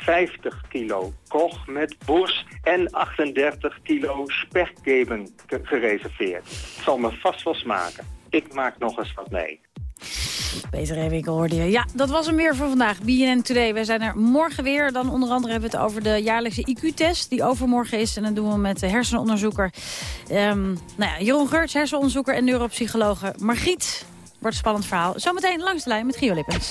50 kilo koch met borst en 38 kilo spekgeben gereserveerd. Het zal me vast wel smaken. Ik maak nog eens wat mee. Peter Reewinkel hoorde je. Ja, dat was hem weer voor vandaag. BNN Today. Wij zijn er morgen weer. Dan onder andere hebben we het over de jaarlijkse IQ-test... die overmorgen is. En dat doen we met de hersenonderzoeker. Ehm, nou ja, Jeroen Geurts, hersenonderzoeker en neuropsychologe Margriet. Wordt een spannend verhaal. Zometeen langs de lijn met Gio Lippens.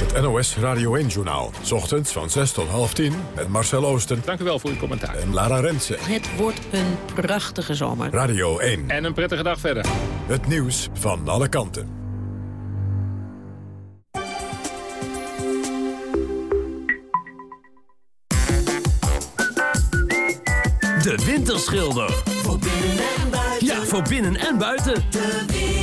Het NOS Radio 1-journaal. Ochtends van 6 tot half 10 met Marcel Oosten. Dank u wel voor uw commentaar. En Lara Rensen. Het wordt een prachtige zomer. Radio 1. En een prettige dag verder. Het nieuws van alle kanten. De Winterschilder. Voor binnen en buiten. Ja, voor binnen en buiten. De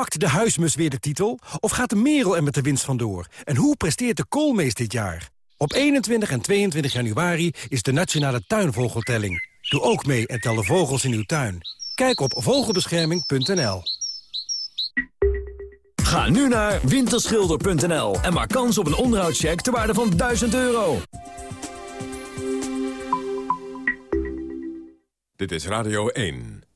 Pakt de huismus weer de titel? Of gaat de merel er met de winst vandoor? En hoe presteert de koolmees dit jaar? Op 21 en 22 januari is de Nationale Tuinvogeltelling. Doe ook mee en tel de vogels in uw tuin. Kijk op vogelbescherming.nl Ga nu naar winterschilder.nl en maak kans op een onderhoudscheck ter waarde van 1000 euro. Dit is Radio 1.